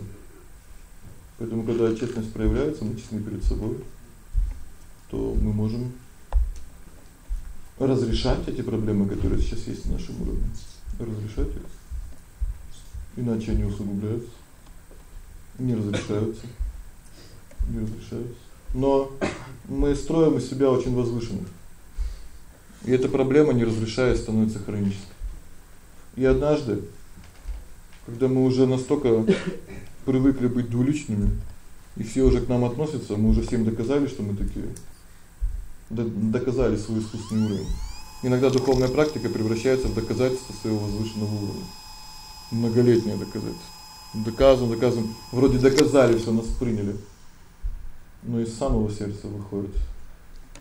Поэтому когда честность проявляется, мы честны перед собой, то мы можем разрешать эти проблемы, которые сейчас есть на нашем уровне. Разрешать их. Иначе они усугубляются. Не разрешаются. Не разрешаются. Но мы строим из себя очень возвышенных. И эта проблема, не разрешаясь, становится хронической. И однажды, когда мы уже настолько привыкли быть двуличными, и все уже к нам относятся, мы уже всем доказали, что мы такие. Доказали свой искусственный уровень. Иногда духовная практика превращается в доказательство своего возвышенного уровня. Многолетнее доказательство. Доказано, доказано. Вроде доказали, что нас приняли. Но из самого сердца выходят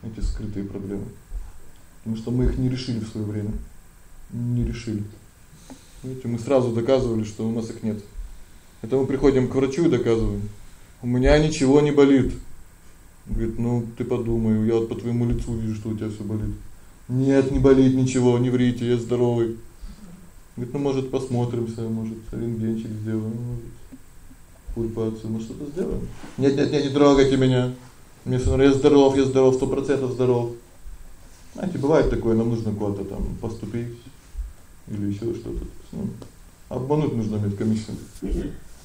эти скрытые проблемы. Потому что мы их не решили в своё время. Не решили. Видите, мы сразу доказывали, что у нас их нет. Это мы приходим к врачу и доказываем. У меня ничего не болит. Говорит: "Ну, ты подумай, я вот по твоему лицу вижу, что у тебя всё болит". Нет, не болит ничего, не врите, я здоровый. Говорит: "Ну, может, посмотримся, может, рентгенчик сделаем, может, пульпацию, может, что-то сделаем". Нет, нет, нет, не трогайте меня. Мне всё я здоров, я здоров, 100% здоров. Знаете, бывает такое, нам нужно куда-то там поступить или ещё что-то. Ну, обмануть нужно медкомиссию.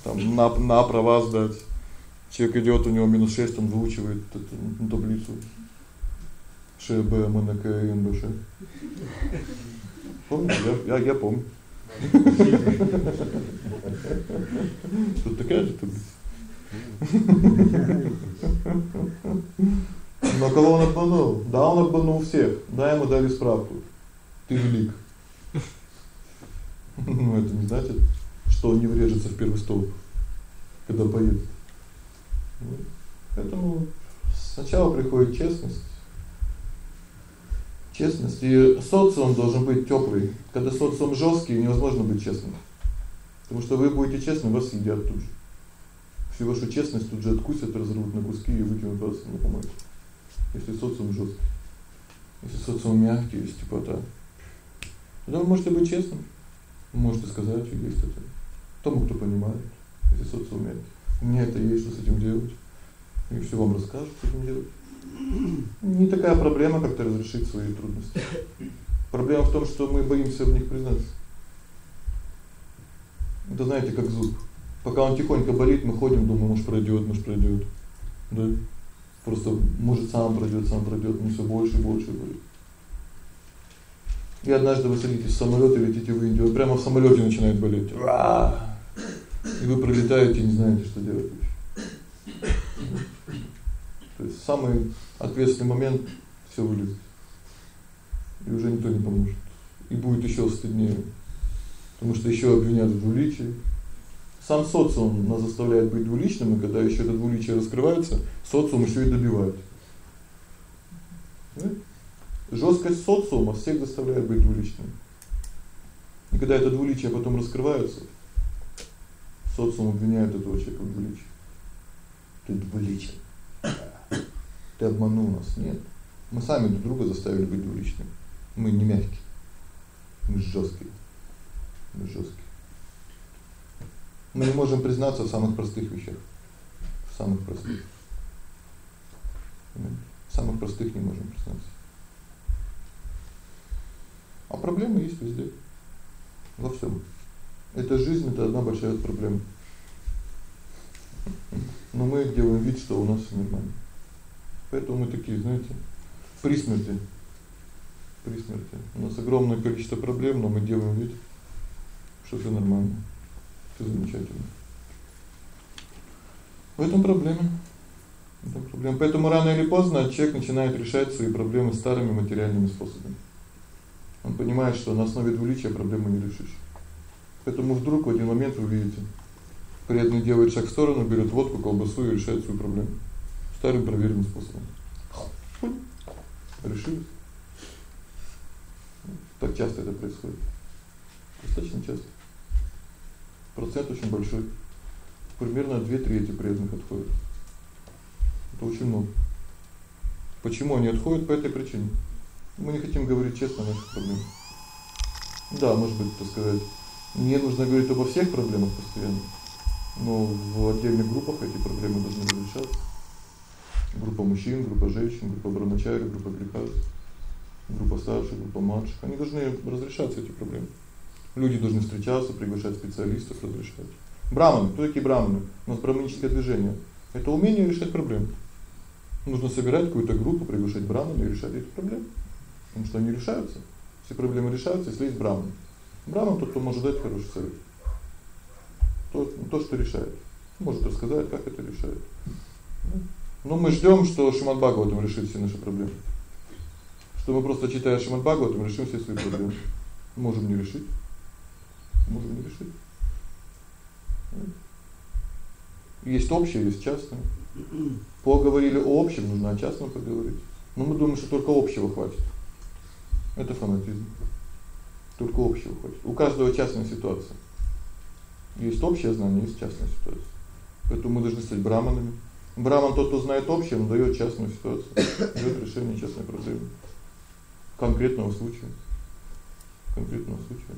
Там на на права сдать. Человек идёт, у него минус 6, он выучивает эту таблицу. ШБ, МНК, НБШ. Помните? Я я я помню. Тут такая же таблица. Но кого он обманул? Да, он обманул всех. Да, ему дали справку. Ты велик. Ну это не значит, что он не врежется в первый столб, когда поедет. Поэтому сначала приходит честность. Честность и социум должен быть тёплый. Когда социум жёсткий, невозможно быть честным. Потому что вы будете честны, вас съедят тут же. Всю вашу честность тут же откусят, разорвут на куски и выкинут вас на помойку. Если социум жёсткий. Если социум мягкий, есть теплота. Тогда вы можете быть честным. Можете сказать, есть это. Тому, кто понимает, если. У меня это есть, что с этим делать? И всё вам расскажут, что с этим делать. Не такая проблема как-то разрешить свои трудности. Проблема в том, что мы боимся в них признаться. Это знаете, как зуб. Пока он тихонько болит, мы ходим, думаем, может пройдёт, может пройдёт. Да? Просто может сам пройдёт, сам пройдёт, но всё больше и больше болит. И однажды вы садитесь в самолёт и летите в Индию, прямо в самолёте начинает болеть. И вы пролетаете, не знаете, что делать. То есть самый ответственный момент всё вылезет. И уже никто не поможет. И будет ещё стыднее. Потому что ещё обвинят в двуличии. Сам социум нас заставляет быть двуличным, и когда ещё это двуличие раскрывается, социум ещё и добивает. Да? Жёсткость социума всех заставляет быть двуличным. И когда это двуличие потом раскрывается, социум обвиняет этого человека в двуличии. Ты двуличен. Ты обманул нас. Нет. Мы сами друг друга заставили быть двуличными. Мы не мягкие. Мы жёсткие. Мы жёсткие. Мы не можем признаться в самых простых вещах. В самых простых. В самых простых не можем признаться. А проблемы есть везде. Во всём. Эта жизнь это одна большая проблема. Но мы делаем вид, что у нас всё нормально. Поэтому мы такие, знаете, при смерти. При смерти. У нас огромное количество проблем, но мы делаем вид, что всё нормально. Всё замечательно. В этом проблема. В этом проблема. Поэтому рано или поздно человек начинает решать свои проблемы старыми материальными способами. Он понимает, что на основе двуличия проблему не решишь. Поэтому вдруг в один момент вы видите, преданный делает шаг в сторону, берёт водку, колбасу и решает свою проблему старым проверенным способом. Решили? Так часто это происходит. Достаточно часто. Процент очень большой. Примерно 2/3 преданных отходят. Это очень много. Почему они отходят по этой причине? Мы не хотим говорить честно о наших проблемах. Да, может быть, так сказать, мне нужно говорить обо всех проблемах постоянно. Но в отдельных группах эти проблемы должны разрешаться. Группа мужчин, группа женщин, группа брамачари, группа грехас, группа старших, группа младших. Они должны разрешаться эти проблемы. Люди должны встречаться, приглашать специалистов, разрешать. Браманы, кто такие браманы? У нас браманическое движение. Это умение решать проблемы. Нужно собирать какую-то группу, приглашать браманы и решать эти проблемы. Потому что они решаются. Все проблемы решаются, если есть браман. Браман тот, кто может дать хороший совет. То, то, что решает. Может рассказать, как это решает. Но мы ждём, что Шримад Бхагаватам решит все наши проблемы. Что мы просто читая Шримад Бхагаватам решим все свои проблемы. Можем не решить. Можем не решить. Есть общее, есть частное. Поговорили о общем, нужно о частном поговорить. Но мы думаем, что только общего хватит. Это фанатизм. Только общего хватит. У каждого частная ситуация. Есть общее знание, есть частная ситуация. Поэтому мы должны стать браманами. Браман тот, кто знает общее, он даёт частную ситуацию, даёт решение частной проблемы. Конкретного случая. Конкретного случая.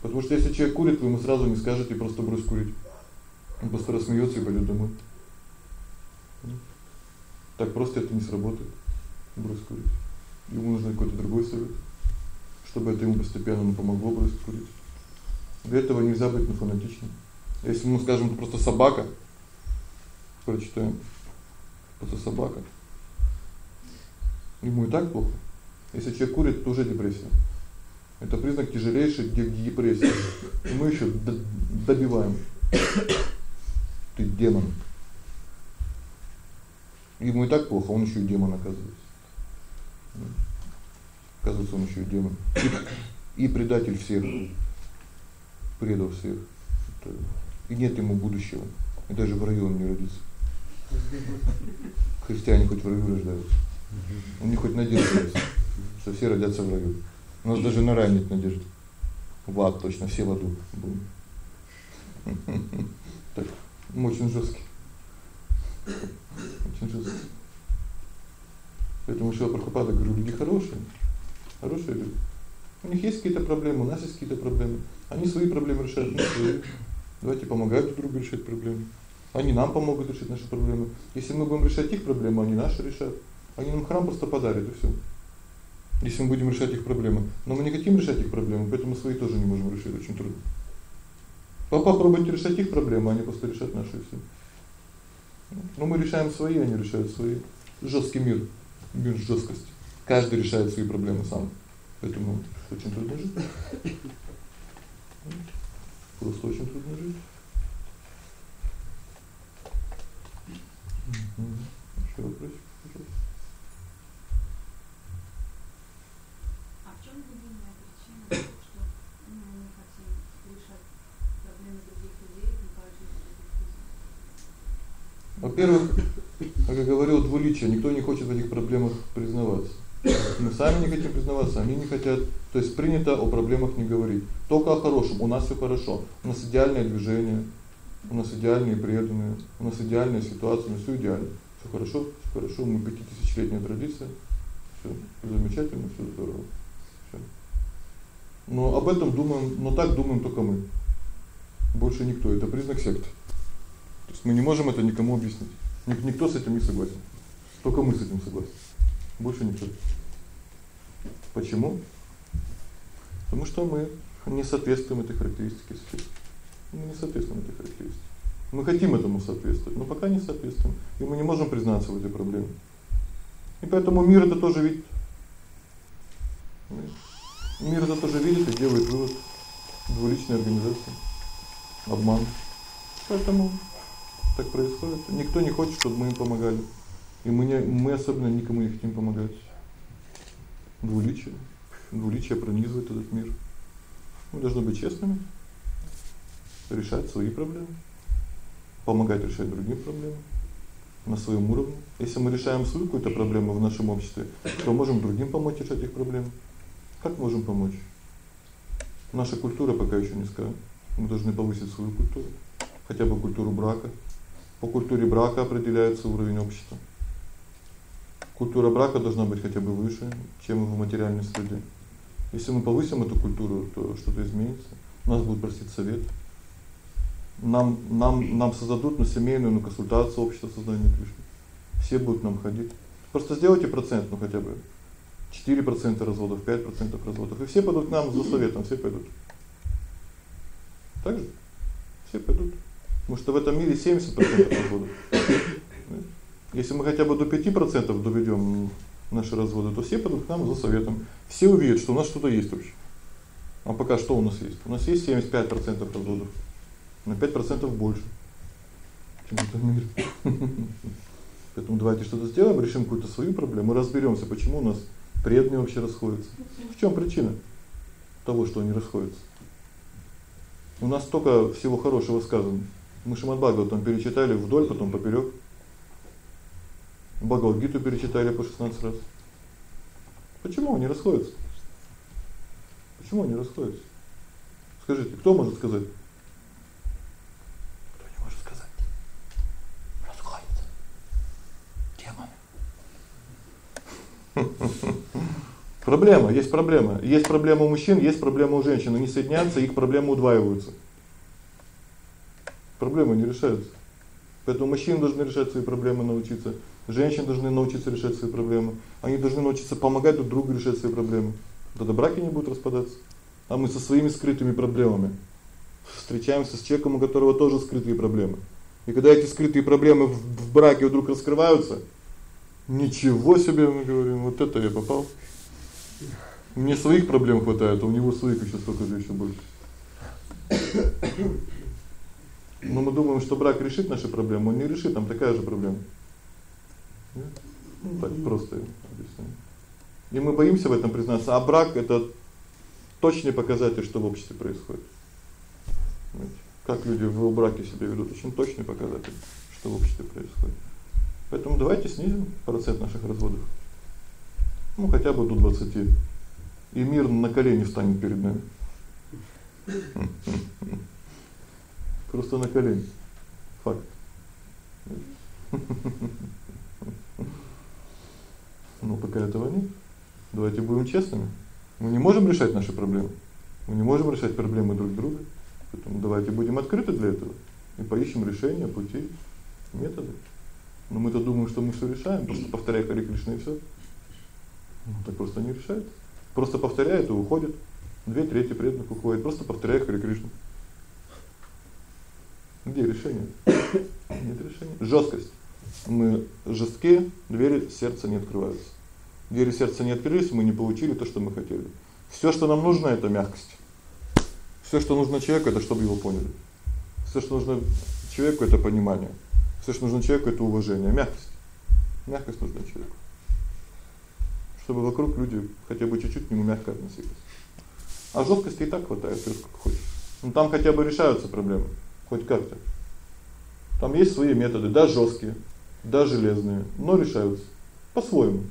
Потому что если человек курит, вы ему сразу не скажете просто брось курить. Он просто рассмеётся и пойдёт домой. Так просто это не сработает. Брось курить. Ему нужен какой-то другой совет, чтобы это ему постепенно помогло курить. Для этого нельзя быть фанатичным. Если мы скажем, просто собака, прочитаем. Это собака. Ему и так плохо. Если человек курит, то уже депрессия. Это признак тяжелейшей депрессии. И мы ещё добиваем. Ты демон. Ему и так плохо, он ещё и демон оказывается. Оказывается, он ещё и демон. И, и предатель всех. Предал всех. Это, и нет ему будущего. И даже в раю он не родится. Христиане хоть в раю рождаются. У них хоть надежда есть, что все родятся в раю. У нас даже на рай нет надежды. В ад точно все в аду будем. Так, очень жёсткий. Очень жёсткий. Поэтому что Прабхупада говорю, люди хорошие. Хорошие люди. У них есть какие-то проблемы, у нас есть какие-то проблемы. Они свои проблемы решают, мы свои. Давайте помогать друг другу решать проблемы. Они нам помогут решить наши проблемы. Если мы будем решать их проблемы, они наши решат. Они нам храм просто подарят и всё. Если мы будем решать их проблемы. Но мы не хотим решать их проблемы, поэтому свои тоже не можем решить, очень трудно. Попробуйте решать их проблемы, они просто решат наши и всё. Но мы решаем свои, они решают свои. Жёсткий мир, мир жёсткости. Каждый решает свои проблемы сам. Поэтому очень трудно жить. Просто очень трудно жить. Ещё вопрос. А Во-первых, как я говорил, двуличие, никто не хочет в этих проблемах признаваться. Мы сами не хотим признаваться, они не хотят. То есть принято о проблемах не говорить, только о хорошем. У нас всё хорошо. У нас идеальное движение, у нас идеальные преданные, у нас идеальная ситуация, у нас всё идеально. Всё хорошо, всё хорошо, мы пятитысячелетняя традиция. Всё замечательно, всё здорово. Всё. Но об этом думаем, но так думаем только мы. Больше никто. Это признак секты. То есть мы не можем это никому объяснить. Никто с этим не согласен. Только мы с этим согласны. Больше никто. Почему? Потому что мы не соответствуем этой характеристике. Мы не соответствуем этой характеристике. Мы хотим этому соответствовать, но пока не соответствуем, и мы не можем признаться в этой проблеме. И поэтому мир это тоже видит. Мир это тоже видит и делает вывод. Двуличная организация. Обман. Поэтому так происходит. Никто не хочет, чтобы мы им помогали. И мы не мы особенно никому не хотим помогать. Двуличие. Двуличие пронизывает этот мир. Мы должны быть честными, решать свои проблемы, помогать решать другим проблемы на своем уровне. Если мы решаем свою какую-то проблему в нашем обществе, то можем другим помочь решать их проблемы. Как можем помочь? Наша культура пока ещё низкая. Мы должны повысить свою культуру, хотя бы культуру брака. По культуре брака определяется уровень общества. Культура брака должна быть хотя бы выше, чем в материальной среде. Если мы повысим эту культуру, то что-то изменится. Нас будет просить совет. Нам нам нам создадут на семейную на консультацию общество создания Кришны. Все будут нам ходить. Просто сделайте процент, ну хотя бы 4% разводов, 5% разводов, и все пойдут к нам за советом, все пойдут. Так же? Все пойдут. Потому что в этом мире 70% разводов. Если мы хотя бы до 5% доведём наши разводы, то все пойдут к нам за советом. Все увидят, что у нас что-то есть вообще. А пока что у нас есть? У нас есть 75% разводов. На 5% больше. Чем в этом мире. Поэтому давайте что-то сделаем, решим какую-то свою проблему, разберёмся, почему у нас преданные вообще расходятся. В чём причина того, что они расходятся? У нас столько всего хорошего сказано. Мы Шримад Бхагаватам перечитали вдоль, потом поперёк. Бхагавад-гиту перечитали по 16 раз. Почему они расходятся? Почему они расходятся? Скажите, кто может сказать? Кто не может сказать? Расходятся. Демоны. Проблема, есть проблема. Есть проблема у мужчин, есть проблема у женщин. Они соединяются, их проблемы удваиваются. Проблемы не решаются. Поэтому мужчины должны решать свои проблемы, научиться. Женщины должны научиться решать свои проблемы. Они должны научиться помогать друг другу решать свои проблемы. Тогда браки не будут распадаться. А мы со своими скрытыми проблемами встречаемся с человеком, у которого тоже скрытые проблемы. И когда эти скрытые проблемы в, в браке вдруг раскрываются, ничего себе, мы говорим, вот это я попал. Мне своих проблем хватает, а у него своих ещё столько же ещё больше. Но мы думаем, что брак решит наши проблемы, он не решит, там такая же проблема. Ну, так просто объясню. И мы боимся в этом признаться, а брак это точный показатель, что в обществе происходит. Как люди в браке себя ведут, очень точный показатель, что в обществе происходит. Поэтому давайте снизим процент наших разводов. Ну хотя бы до 20. И мир на колени встанет перед нами. Просто на колени. Факт. Ну пока этого нет. Давайте будем честными. Мы не можем решать наши проблемы. Мы не можем решать проблемы друг друга. Поэтому давайте будем открыты для этого и поищем решения, пути, методы. Но мы-то думаем, что мы всё решаем, просто повторяя Харе Кришна и всё. Ну так просто не решается. Просто повторяет и уходит. Две трети преданных уходит, просто повторяя Харе Кришна. Где решение? Нет решения. Жёсткость. Мы жесткие, двери сердца не открываются. Двери сердца не открылись, мы не получили то, что мы хотели. Всё, что нам нужно это мягкость. Всё, что нужно человеку это чтобы его поняли. Всё, что нужно человеку это понимание. Всё, что нужно человеку это уважение, мягкость. Мягкость нужна человеку. Чтобы вокруг люди хотя бы чуть-чуть к нему мягко относились. А жёсткости и так хватает, всё сколько хочешь. Ну там хотя бы решаются проблемы, хоть как-то. Там есть свои методы, да, жёсткие, да, железные, но решаются по-своему.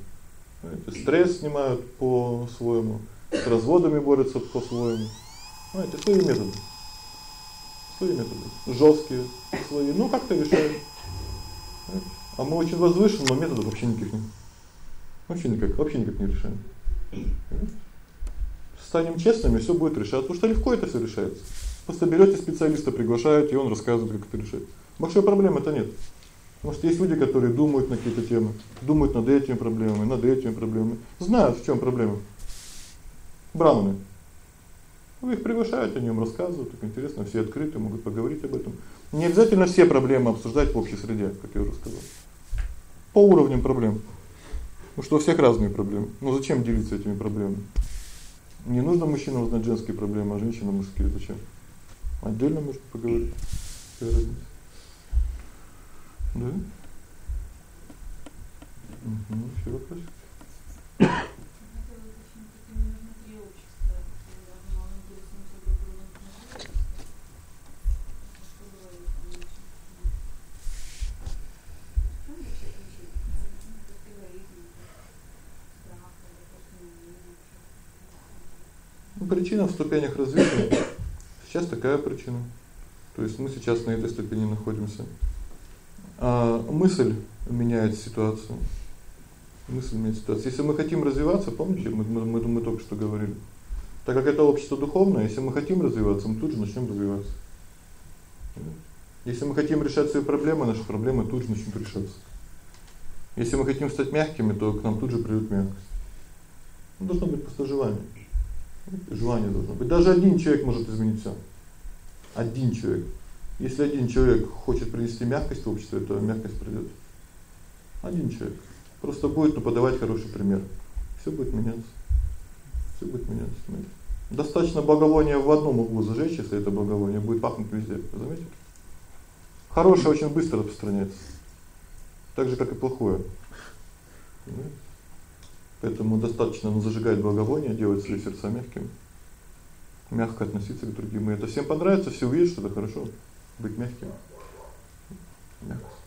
Знаете, стресс снимают по-своему, с разводами борются по-своему. Знаете, свои методы. Свои методы. Жёсткие свои, ну как-то решают. А мы очень возвышенные, но методов вообще никаких нет. Вообще никак, вообще никак не решаем. Станем честными, всё будет решаться, потому что легко это всё решается. Просто берёте специалиста, приглашаете, и он рассказывает, как это решать. Большой проблемы-то нет. Потому что есть люди, которые думают на какие-то темы, думают над этими проблемами, над этими проблемами, знают, в чём проблема. Браманы. Вы их приглашаете, они им рассказывают, так интересно, все открыты, могут поговорить об этом. Не обязательно все проблемы обсуждать в общей среде, как я уже сказал. По уровням проблем. Потому что у всех разные проблемы. Ну зачем делиться этими проблемами? Не нужно мужчинам знать женские проблемы, а женщинам мужские зачем? Отдельно можно поговорить. Да? Угу, ещё вопрос? Ну, причина в ступенях развития. Сейчас такая причина. То есть мы сейчас на этой ступени находимся. А мысль меняет ситуацию. Мысль меняет ситуацию. Если мы хотим развиваться, помните, мы мы мы, мы только что говорили. Так как это общество духовное, если мы хотим развиваться, мы тут же начнём развиваться. Если мы хотим решать свои проблемы, наши проблемы тут же начнут решаться. Если мы хотим стать мягкими, то к нам тут же придёт мягкость. Ну, должно быть просто желание. Желание должно быть. Даже один человек может изменить всё. Один человек. Если один человек хочет принести мягкость в общество, то мягкость придёт. Один человек просто будет ну подавать хороший пример. Всё будет меняться. Всё будет меняться? Достаточно благовония в одном углу зажечь, если это благовоние будет пахнуть везде, заметили? Хорошее очень быстро распространяется. Так же как и плохое. Понимаете? Поэтому достаточно ну зажигать благовоние, делать свои сердца мягкими. Мягко относиться к другим. И это всем понравится, все увидят, что это хорошо быть мягким. Мягкость.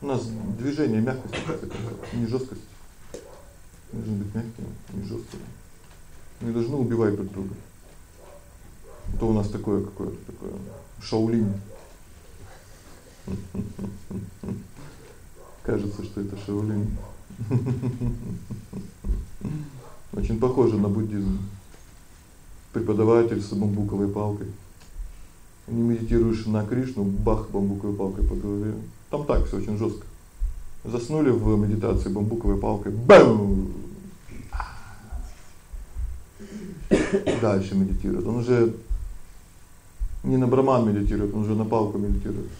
У нас движение мягкости, не жёсткость. Нужно быть мягким, не жёстким. Мы должны убивать друг друга. Это у нас такое какое-то такое шаолинь. Кажется, что это шаолинь. Очень похоже на буддизм. Преподаватель с бамбуковой палкой. Не медитируешь на Кришну, бах бамбуковой палкой по голове. Там так всё очень жёстко. Заснули в медитации бамбуковой палкой. Бам! Дальше медитирует. Он уже не на браман медитирует, он уже на палку медитирует.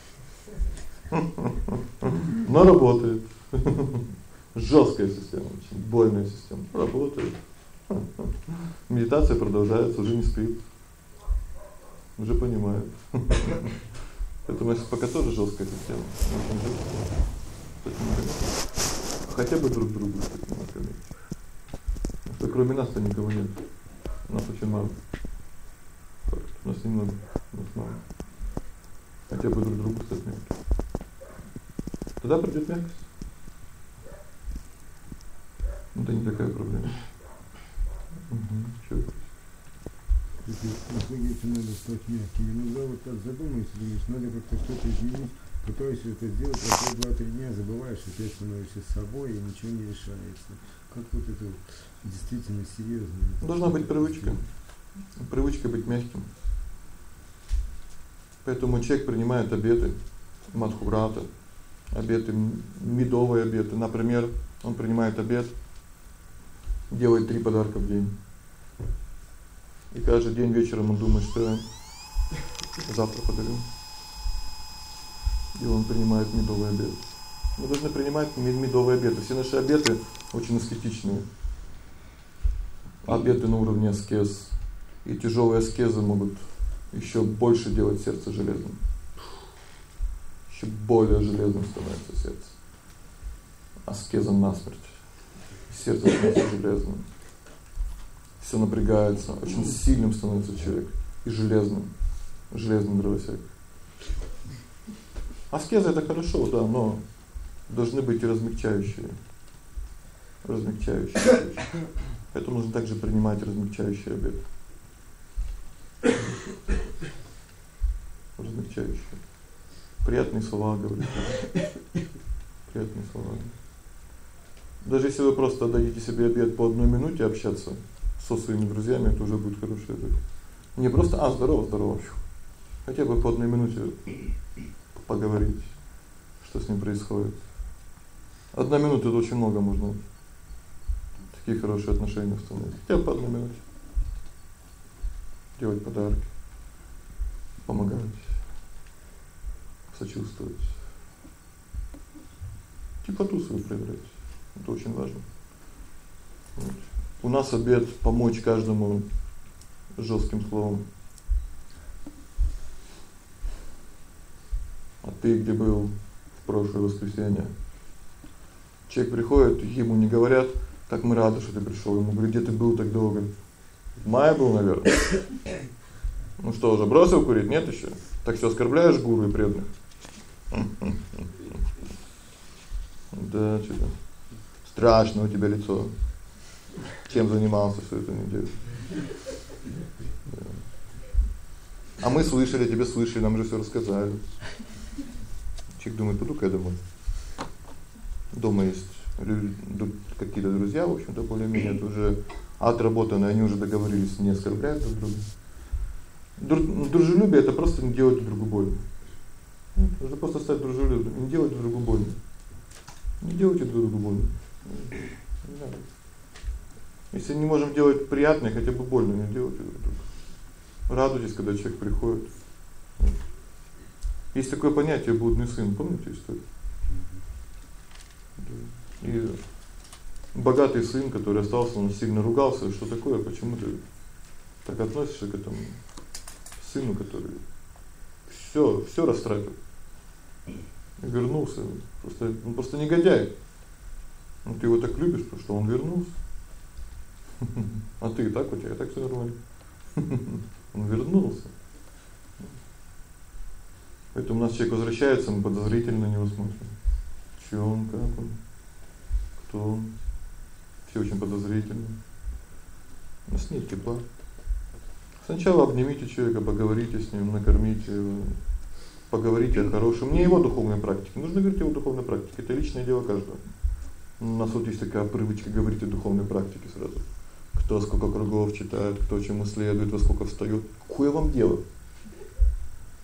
Но работает. Жёсткая система, очень больная система. Работает. Медитация продолжается, уже не спит. Уже понимает. Поэтому если пока тоже жёсткая система. Хотя бы друг другу таким накормить. Что кроме нас-то никого нет. Нас очень мало. Нас немного, нас мало. Хотя бы друг другу стать мягким. Тогда придёт мягкость. Это не такая проблема. Угу. Деле надо стать мягким. Иногда вот так задумаешься, думаешь, надо как-то что-то изменить, пытаешься это сделать, проходит два-три дня, забываешь, опять становишься собой и ничего не решается. Как вот это действительно серьезно? Должна быть привычка. Привычка быть мягким. Поэтому человек принимает обеты Мадхурата, обеты медовые обеты. Например, он принимает обет делает три подарка в день. И каждый день вечером он думает, что завтра подарю. И он принимает медовый обед. Мы должны принимать медовые обеты. Все наши обеты очень аскетичные. Обеты на уровне аскез. И тяжелые аскезы могут еще больше делать сердце железным. Еще более железным становится сердце. Аскеза насмерть. Сердце становится железным. Всё напрягается, очень сильным становится человек и железным. Железным дровосек. Аскеза это хорошо, да, но должны быть и размягчающие. Размягчающие. Поэтому нужно также принимать размягчающий обед размягчающее. Приятные слова говорить. Приятные слова. Даже если вы просто дадите себе обед по одной минуте общаться со своими друзьями, это уже будет хороший обед. Не просто: "А, здорово, здорово". Хотя бы по одной минуте поговорить, что с ним происходит. Одна минута это очень много можно. Такие хорошие отношения установить. Хотя по одной минуте. Делать подарки помогать, сочувствовать. Теплоту свою проявлять. Это очень важно. Вот. У нас обед помочь каждому жёстким словом. А ты где был в прошлое воскресенье? Человек приходит, ему не говорят: "Как мы рады, что ты пришёл". Ему говорят: "Где ты был так долго?" В мае был, наверное. Ну что, уже бросил курить? Нет ещё? Так что оскорбляешь гуру и преданных? Да, что-то страшно у тебя лицо. Чем занимался всю эту неделю? А мы слышали, тебе слышали, нам же всё рассказали. Человек думает, пойду-ка я домой. Дома есть какие-то друзья, в общем-то, более-менее уже отработано, они уже договорились не оскорблять друг друга. Дружелюбие это просто не делать другу больно. Это просто стать дружелюбным, не делать другу больно. Не делайте другу больно. Не надо. Если не можем делать приятное, хотя бы больно не друг другу. Радуйтесь, когда человек приходит. Есть такое понятие блудный сын, помните историю? И богатый сын, который остался, он сильно ругался, что такое, почему ты так относишься к этому? сыну, который всё, всё растратил. И вернулся, просто он просто негодяй. Ну ты его так любишь, потому что он вернулся. А ты так у тебя так нормально. Он вернулся. Поэтому у нас человек возвращается, мы подозрительно на него смотрим. Что он, как он? Кто он? Все очень подозрительно. У нас нет тепла. Сначала обнимите человека, поговорите с ним, накормите его, поговорите о хорошем, не его духовной практике. Нужно говорить о его духовной практике. Это личное дело каждого. У нас вот есть такая привычка говорить о духовной практике сразу. Кто сколько кругов читает, кто чему следует, во сколько встаёт. Какое вам дело?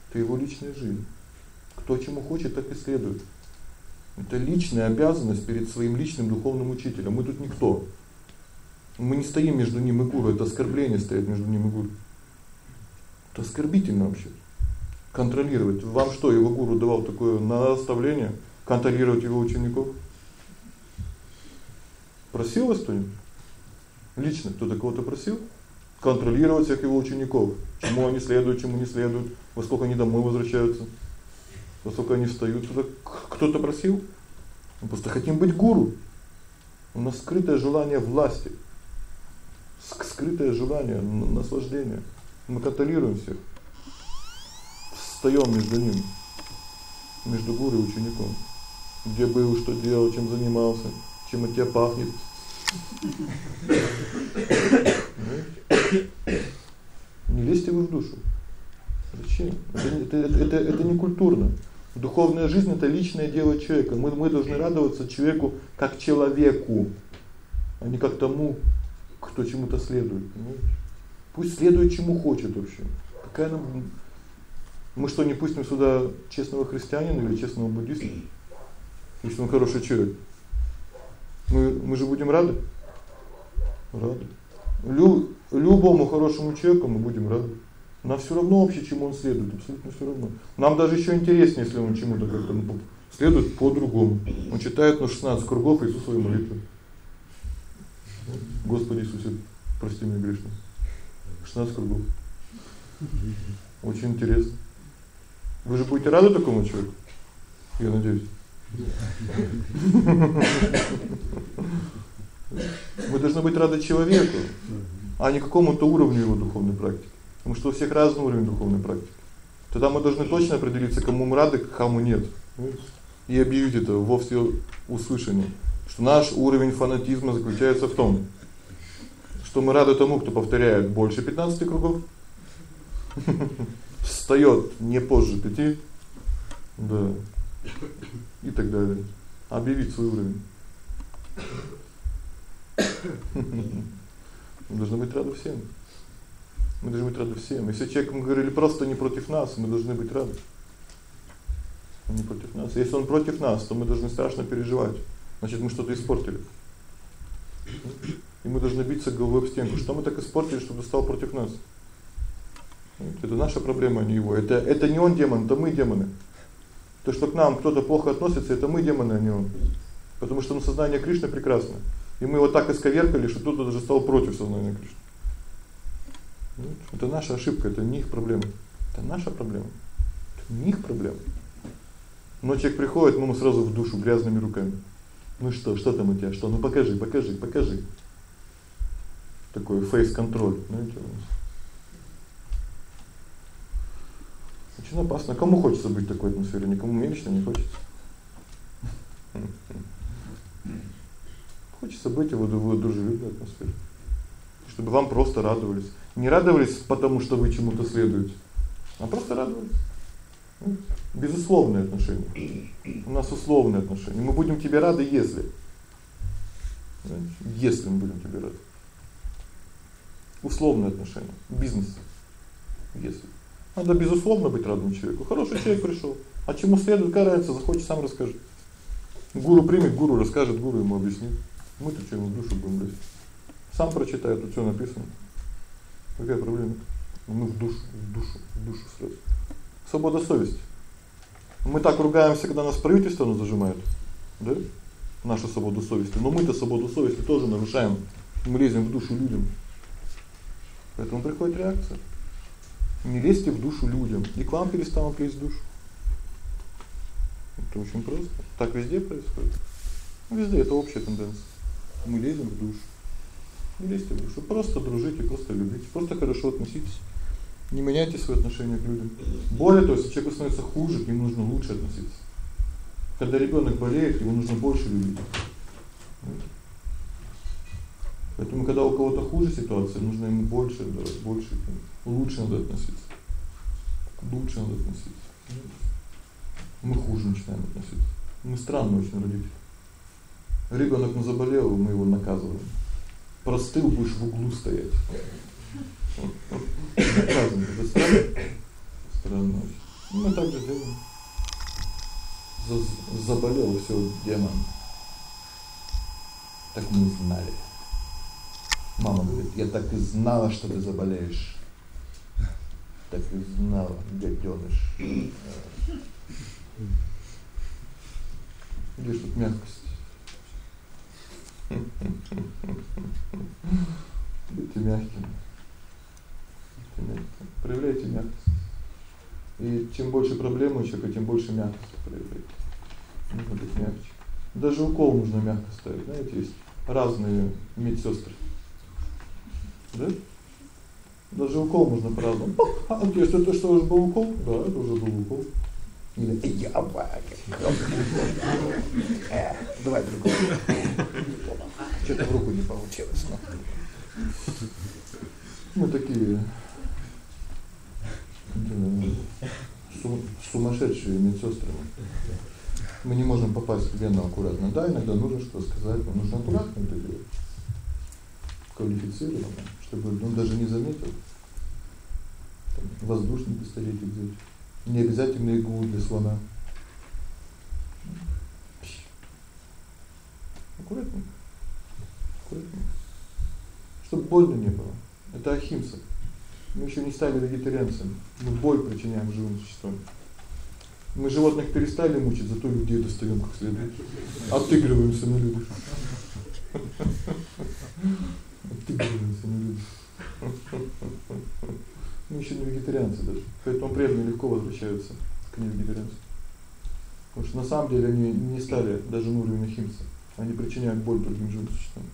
Это его личная жизнь. Кто чему хочет, так и следует. Это личная обязанность перед своим личным духовным учителем. Мы тут никто. Мы не стоим между ним и гуру, это оскорбление стоит между ним и гуру. Это оскорбительно вообще. Контролировать. Вам что, его гуру давал такое наставление контролировать его учеников? Просил вас кто-нибудь? Лично кто-то кого-то просил контролировать всех его учеников, чему они следуют, чему не следуют, во сколько они домой возвращаются, во сколько они встают. Кто-то просил? Мы просто хотим быть гуру. У нас скрытое желание власти. Скрытое желание наслаждения. Мы контролируем всех. Встаём между ними, между гуру и учеником. Где был, что делал, чем занимался, чем от тебя пахнет. Не лезьте вы в душу. Зачем? Это это это это не культурно. Духовная жизнь это личное дело человека. Мы мы должны радоваться человеку как человеку, а не как тому, кто чему-то следует, понимаете? Пусть следует чему хочет вообще. Какая нам мы что, не пустим сюда честного христианина или честного буддиста? Если он хороший человек. Мы мы же будем рады? Рады. Лю, любому хорошему человеку мы будем рады. Нам всё равно вообще чему он следует, абсолютно всё равно. Нам даже ещё интереснее, если он чему-то как-то ну, следует по-другому. Он читает ну 16 кругов Иисусовой молитвы. Господи Иисусе, прости меня грешного. 16 кругов. Очень интересно. Вы же будете рады такому человеку? Я надеюсь. Мы должны быть рады человеку, а не какому-то уровню его духовной практики. Потому что у всех разный уровень духовной практики. Тогда мы должны точно определиться, кому мы рады, кому нет. И объявить это во все услышание, что наш уровень фанатизма заключается в том, что мы рады тому, кто повторяет больше 15 кругов. Встаёт не позже 5. Да. И так далее. Объявить свой уровень. Мы должны быть рады всем. Мы должны быть рады всем. Если человек мы говорили просто не против нас, мы должны быть рады. Он не против нас. Если он против нас, то мы должны страшно переживать. Значит, мы что-то испортили. И мы должны биться головой об стенку. Что мы так испортили, что он стал против нас? Это наша проблема, а не его. Это это не он демон, это мы демоны. То, что к нам кто-то плохо относится, это мы демоны, а не он. Потому что ну сознание Кришны прекрасно. И мы его так исковеркали, что кто-то даже стал против сознания Кришны. Это наша ошибка, это не их проблема. Это наша проблема. Это не их проблема. Но человек приходит, мы ему сразу в душу грязными руками. Ну что, что там у тебя? Что? Ну покажи, покажи, покажи. Такой фейс-контроль, знаете, у нас. Очень опасно. Кому хочется быть в такой атмосфере? Никому мне лично не хочется. Хочется быть в дружелюбной атмосфере. Чтобы вам просто радовались. Не радовались потому, что вы чему-то следуете, а просто радовались. Ну, безусловные отношения. У нас условные отношения. Мы будем тебе рады, если если мы будем тебе рады. Условные отношения, бизнес. Если надо безусловно быть радым человеку. Хороший человек пришёл. А чему следует, карается, захочет сам расскажет. Гуру примет, гуру расскажет, гуру ему объяснит. Мы-то что ему в душу будем лезть? Сам прочитает, тут всё написано. Какая проблема? Мы в душу, в душу, в душу сразу. Свобода совести. Мы так ругаемся, когда нас правительство ну зажимает. Да? Нашу свободу совести. Но мы-то свободу совести тоже нарушаем. Мы лезем в душу людям. Поэтому приходит реакция. Не лезьте в душу людям, и к вам перестанут лезть в душу. Это очень просто. Так везде происходит. Везде это общая тенденция. Мы лезем в душу. Не лезьте в душу, просто дружите, просто любите, просто хорошо относитесь. Не меняйте свои отношения к людям. Более того, если человеку становится хуже, к нему нужно лучше относиться. Когда ребёнок болеет, его нужно больше любить. Поэтому когда у кого-то хуже ситуация, нужно ему больше давать, больше, лучше надо относиться. Лучше надо относиться. Мы хуже начинаем относиться. Мы странные очень родители. Ребёнок ну заболел, мы его наказываем. Простыл, будешь в углу стоять. Наказываем. Это странно. Странно. Мы так же делаем. Заболел всё демон. Так мы знали. Мама говорит: "Я так и знала, что ты заболеешь". Так и знала, гадёныш. Где ж тут мягкость? Будьте мягкими. Проявляйте мягкость. И чем больше проблем у человека, тем больше мягкости проявляйте. Нужно быть мягче. Даже укол нужно мягко ставить, знаете, есть разные медсёстры. Да? Даже укол можно по-разному. А, то что то что, уже был укол? Да, это уже был укол. Или я бак. Э, давай другой. Что-то в руку не получилось. Ну, ну такие да, сумасшедшие медсестры. Мы не можем попасть в вену аккуратно. Да, иногда нужно что сказать, но нужно аккуратно это делать. Квалифицированно, чтобы он даже не заметил. Там, воздушный пистолетик взять. Не обязательно иглу для слона. Аккуратно. Аккуратно. Чтобы больно не было. Это ахимса. Мы еще не стали вегетарианцами. Мы боль причиняем живым существам. Мы животных перестали мучить, зато людей достаём как следует. Отыгрываемся на людях. Отыгрываемся на людях. Мы еще не вегетарианцы даже. Поэтому преданные легко возвращаются к невегетарианству. Потому что на самом деле они не стали даже на уровне химса. Они причиняют боль другим живым существам.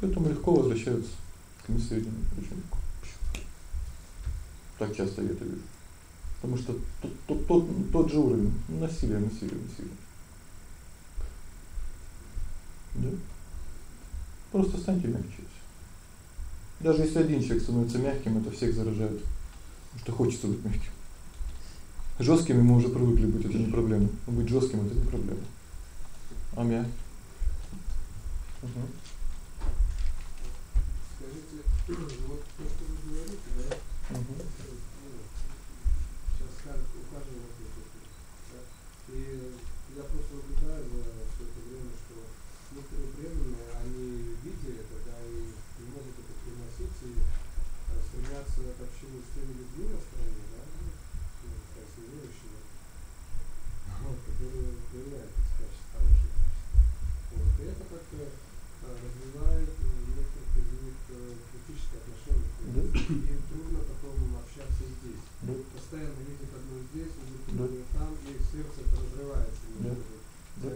Поэтому легко возвращаются к несведению. Очень. Так часто я это вижу. Потому что тот тот тот, тот же уровень насилия, насилия, насилия. Да? Просто станьте мягче. Даже если один человек становится мягким, это всех заражает. Потому что хочется быть мягким. Жёсткими мы уже привыкли быть, это не проблема. Но быть жёстким это не проблема. А мягким. Угу. Скажите, вот то, что вы говорите, да? Угу. И я просто наблюдаю за все это время, что некоторые преданные, они видя это, да, и не могут это приносить, и стремятся к общению с теми людьми на стороне, да, ну, так с неверующими, вот, которые проявляют эти качества, хорошие качества. Вот, и это как-то развивает некоторых из них критическое отношение к да. Им трудно потом общаться здесь. Да. Постоянно видят одно здесь, видят да. там, и сердце это разрывается. Да. Да.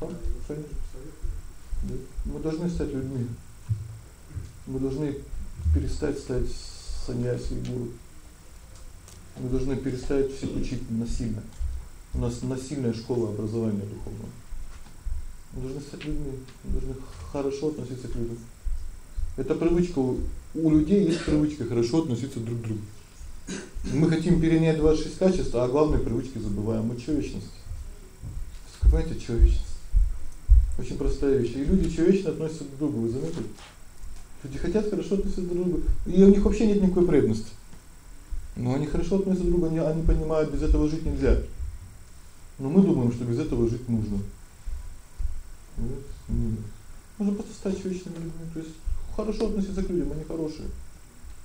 Да. Да. Мы должны стать людьми. Мы должны перестать стать саньяси и гуру. Мы должны перестать всех учить насильно. У нас насильная школа образования духовного. Мы должны стать людьми, мы должны хорошо относиться к людям. Это привычка у, людей есть привычка хорошо относиться друг к другу. Мы хотим перенять 26 качеств, а главные привычки забываем мы человечность. Скрывайте человечность. Очень простая вещь. И люди человечно относятся друг к другу, вы заметили? Люди хотят хорошо относиться друг к другу, и у них вообще нет никакой преданности. Но они хорошо относятся друг к другу, они, они понимают, без этого жить нельзя. Но мы думаем, что без этого жить нужно. Нет, нет. Просто стать человечными людьми, то есть хорошо относиться к людям, они хорошие.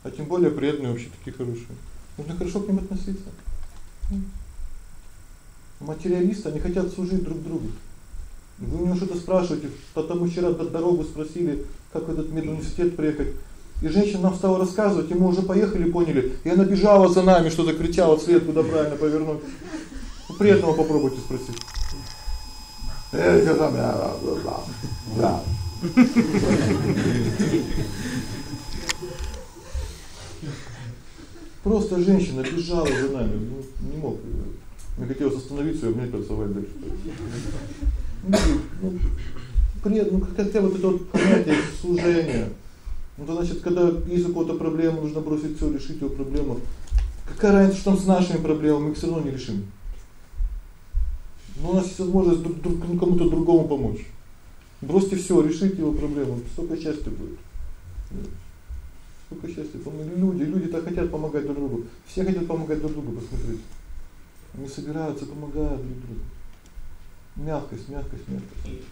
А тем более преданные вообще такие хорошие. Нужно хорошо к ним относиться. Материалисты, они хотят служить друг другу. Вы него что-то спрашиваете, потому вчера дорогу спросили, как в этот медуниверситет приехать. И женщина нам стала рассказывать, и мы уже поехали, поняли. И она бежала за нами, что-то кричала вслед, куда правильно повернуть. У преданного попробуйте спросить. Э, что там? Да. Просто женщина бежала за нами, ну, не мог. Я хотел остановиться и обнять, поцеловать дальше. Ну, ну, пред, ну хотя вот это вот понятие служения. Ну, то значит, когда есть какая-то проблема, нужно бросить всё, решить эту проблему. Какая разница, что там с нашими проблемами, мы их всё равно не решим. Но у нас есть возможность друг, друг кому-то другому помочь. Бросьте всё, решите его проблему, столько счастья будет. Сколько счастья. Люди, люди так хотят помогать друг другу. Все хотят помогать друг другу, посмотрите. Они собираются, помогают друг другу. Мягкость, мягкость, мягкость.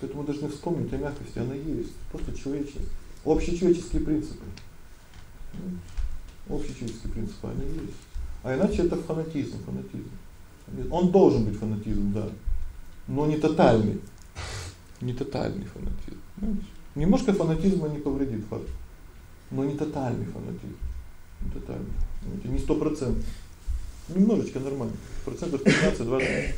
Поэтому мы должны вспомнить о мягкости, она есть. Просто человечность. Общечеловеческие принципы. Общечеловеческие принципы они есть. А иначе это фанатизм, фанатизм. Он должен быть фанатизм, да. Но не тотальный. Не тотальный фанатизм. Понимаете? Немножко фанатизма не повредит факт. Но не тотальный фанатизм. Не тотальный. Это не 100%. Немножечко нормально. Процентов 15-20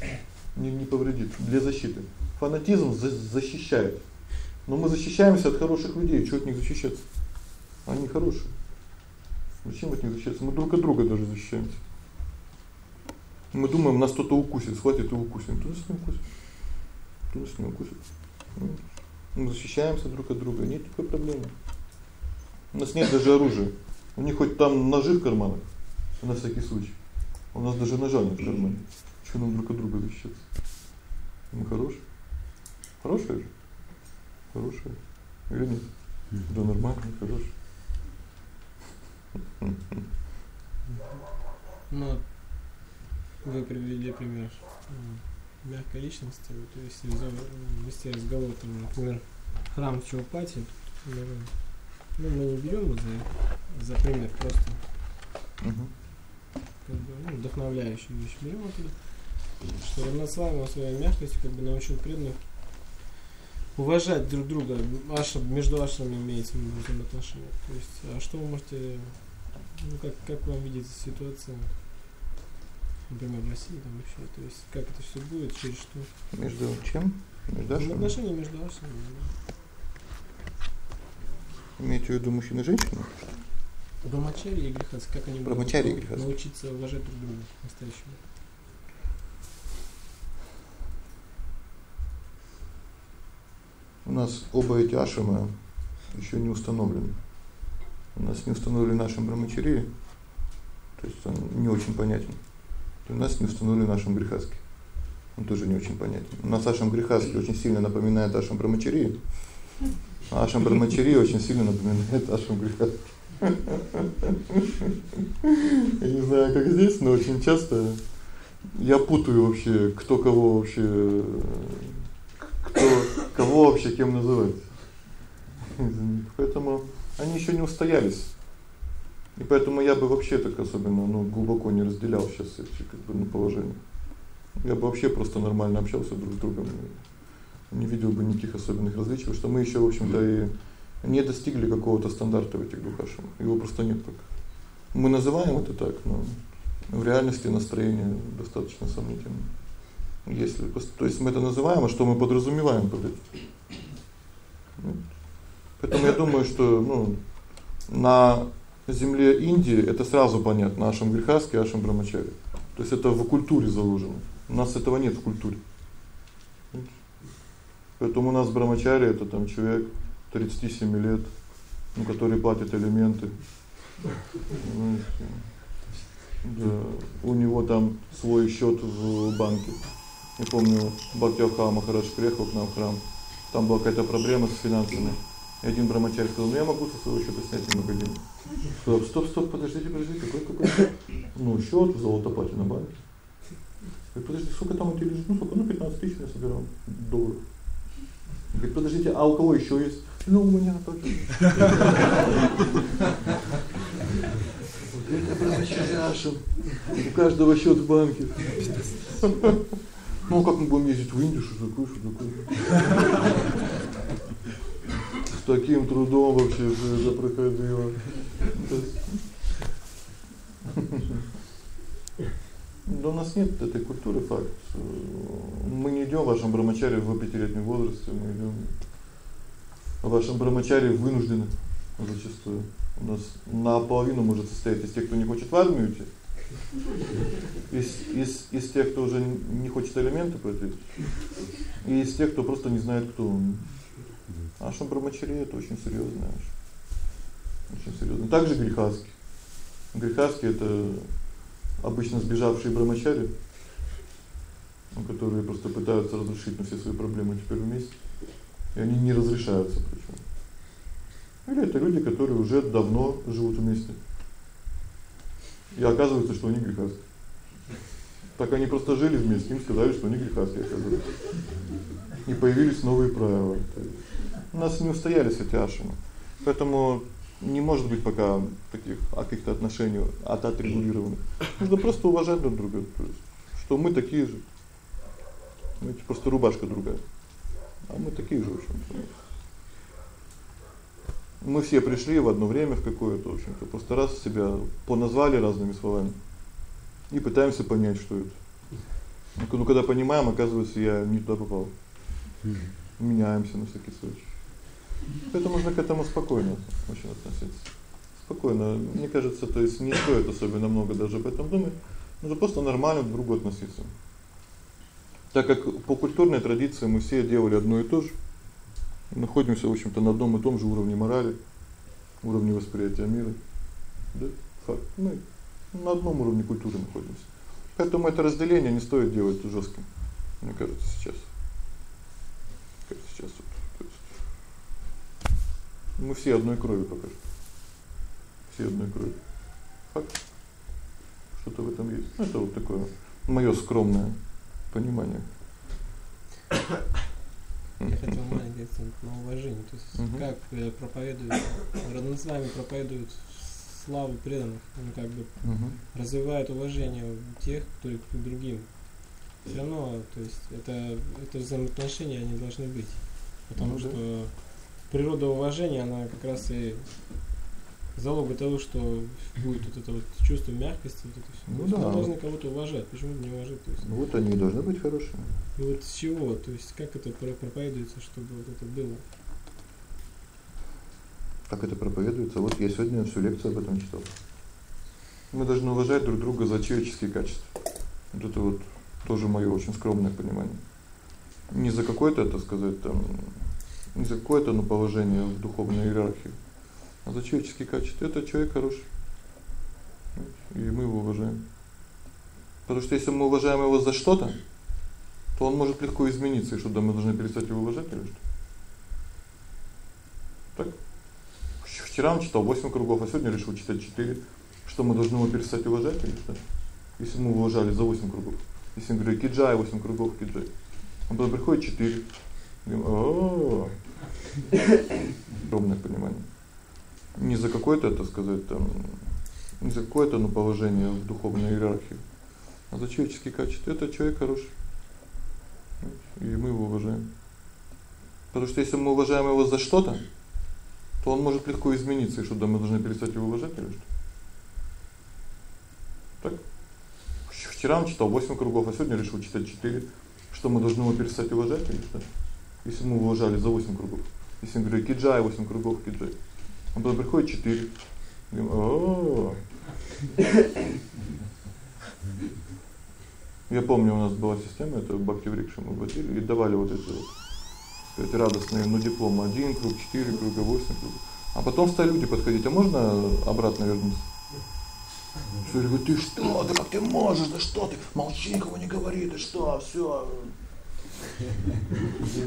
не не повредит для защиты. Фанатизм за защищает. Но мы защищаемся от хороших людей, что от них защищаться? Они хорошие. Зачем от них защищаться? Мы друг от друга даже защищаемся. Мы думаем, нас кто-то укусит, схватит и укусит. Кто нас не укусит? Кто нас не укусит? Мы защищаемся друг от друга, нет никакой проблемы. У нас нет даже оружия. У них хоть там ножи в карманах, на всякий случай. У нас даже ножа нет в кармане. Что нам друг от друга защищаться? Мы хорошие. Хорошие же. Хорошие. Или нет? Да нормально, хорошие. Ну, вы привели пример мягкой личности, то есть вести разговор, там, например, храм Чаупати, ну, мы не берем за, за пример просто. Угу. Как бы, ну, вдохновляющую вещь берем оттуда. Что Равнославие своей мягкостью как бы научил преданных уважать друг друга, ашрам, между ашрамами имеется в взаимоотношения. То есть, а что вы можете, ну как, как вам видится ситуация, например, в России там вообще, то есть, как это все будет, через что? Между чем? Между ашрамами? Отношения между ашрамами. Имеете в виду мужчина и женщина? Брамачари и грехас, как они могут научиться уважать друг друга настоящего? У нас оба эти ашрамы еще не установлены. У нас не установлен нашим брамачари, то есть он не очень понятен. И у нас не установлен нашим грехаски. Он тоже не очень понятен. У нас ашам грехаски очень сильно напоминает ашам брамачари. А ашам брамачари очень сильно напоминает ашам грехаски. Я не знаю, как здесь, но очень часто я путаю вообще, кто кого вообще кто кого вообще кем называть. Поэтому они ещё не устоялись. И поэтому я бы вообще так особенно, ну, глубоко не разделял сейчас эти как бы ну, положения. Я бы вообще просто нормально общался друг с другом. Не видел бы никаких особенных различий, потому что мы ещё, в общем-то, и не достигли какого-то стандарта в этих духашах. Его просто нет пока. Мы называем это так, но в реальности настроение достаточно сомнительное. Если то есть мы это называем, а что мы подразумеваем под этим? Поэтому я думаю, что, ну, на земле Индии это сразу понятно, нашим грехаски, нашим брамачари. То есть это в культуре заложено. У нас этого нет в культуре. Поэтому у нас брамачари это там человек 37 лет, ну, который платит алименты. Да, у него там свой счёт в банке. Я помню, Бхактиоха Махарадж приехал к нам в храм. Там была какая-то проблема с финансами. И один брамачарь сказал: "Ну я могу со своего счета снять немного денег". Стоп, стоп, стоп, подождите, подождите, какой какой? Ну, счет в Золотопате на банке. Говорит, подожди, сколько там у тебя лежит? Ну, сколько? Ну, 15 тысяч я собирал долларов. Говорит, подождите, а у кого еще есть? Ну, у меня тоже. Это брамачаряшин. У каждого счет в банке. Ну, как мы будем ездить в Индию, что такое, что такое? С таким трудом вообще все это проходило. Да у нас нет этой культуры, факт. Мы не идём в вашем брамачаре в пятилетнем возрасте, мы идём в вашем брамачаре вынуждены зачастую. У нас наполовину может состоять из тех, кто не хочет в армию идти, из из из тех, кто уже не хочет элементы платить, и из тех, кто просто не знает, кто он. Ашам брамачари это очень серьёзно. Очень серьёзно. Также грехаски. Грехаски это обычно сбежавшие брамачари, которые просто пытаются разрешить на все свои проблемы теперь вместе. И они не разрешаются причём. Или это люди, которые уже давно живут вместе. И оказывается, что они грехасты. Так они просто жили вместе, им сказали, что они грехасты, оказывается. И появились новые правила. У нас не устоялись эти ашрамы. Поэтому не может быть пока таких а каких-то отношений от отрегулированных. Нужно просто уважать друг друга, то есть что мы такие же. Мы просто рубашка другая. А мы такие же, в общем-то. Мы все пришли в одно время в какое-то, в общем-то, просто раз себя поназвали разными словами и пытаемся понять, что это. Ну, когда понимаем, оказывается, я не туда попал. Меняемся на всякий случай. Поэтому нужно к этому спокойно очень относиться. Спокойно. Мне кажется, то есть не стоит особенно много даже об этом думать. Нужно просто нормально к другу относиться. Так как по культурной традиции мы все делали одно и то же, находимся, в общем-то, на одном и том же уровне морали, уровне восприятия мира. Да? Факт. Мы на одном уровне культуры находимся. Поэтому это разделение не стоит делать жёстким. Мне кажется, сейчас. Как сейчас вот. То есть мы все одной крови пока что. Все одной крови. Факт. Что-то в этом есть. Ну, это вот такое моё скромное понимание. Я хотел маленький акцент на уважение. То есть Мгм. как э, проповедуют, рядом с вами проповедуют славу преданных, они как бы Угу. развивают уважение тех, кто и к другим. Все равно, то есть это, это взаимоотношения они должны быть. Потому Ну да. что природа уважения, она как раз и залог того, что будет вот это вот чувство мягкости, вот это все. Ну Мы да. должны кого-то уважать, почему не уважать? То есть, Ну вот они и должны быть хорошими. и вот с чего, то есть как это про- проповедуется, чтобы вот это было? Как это проповедуется? Вот я сегодня всю лекцию об этом читал. Мы должны уважать друг друга за человеческие качества. Вот это вот тоже моё очень скромное понимание. Не за какое-то, так сказать, там не за какое-то ну положение в духовной иерархии, а за человеческие качества. Это человек хороший. И мы его уважаем. Потому что если мы уважаем его за что-то, то он может легко измениться, и что да мы должны перестать его уважать или что? Так? Вчера он читал 8 кругов, а сегодня решил читать 4. Что мы должны его перестать уважать или что? Если мы его уважали за 8 кругов. Если он говорит киджай 8 кругов киджай. Он потом приходит 4. Говорим: "О!" Огромное понимание. Не за какое-то, так сказать, там не за какое-то ну положение в духовной иерархии, а за человеческие качества. Это человек хороший. И мы его уважаем. Потому что если мы уважаем его за что-то, то он может легко измениться, и что да мы должны перестать его уважать или что? Так? Вчера он читал 8 кругов, а сегодня решил читать 4. Что мы должны его перестать уважать или что? Если мы уважали за 8 кругов. Если он говорит киджай 8 кругов киджай. Он потом приходит 4. Говорим: "О!" Я помню, у нас была система, это Бхактиврикша мы водили и давали вот эти вот сказать, радостные, ну, диплом 1 круг, 4 круга, 8 круг. А потом стали люди подходить: "А можно обратно вернуться?" Все говорят: "Ты что? Да как ты можешь? Да что ты? Молчи, никому не говори. Да что? Всё".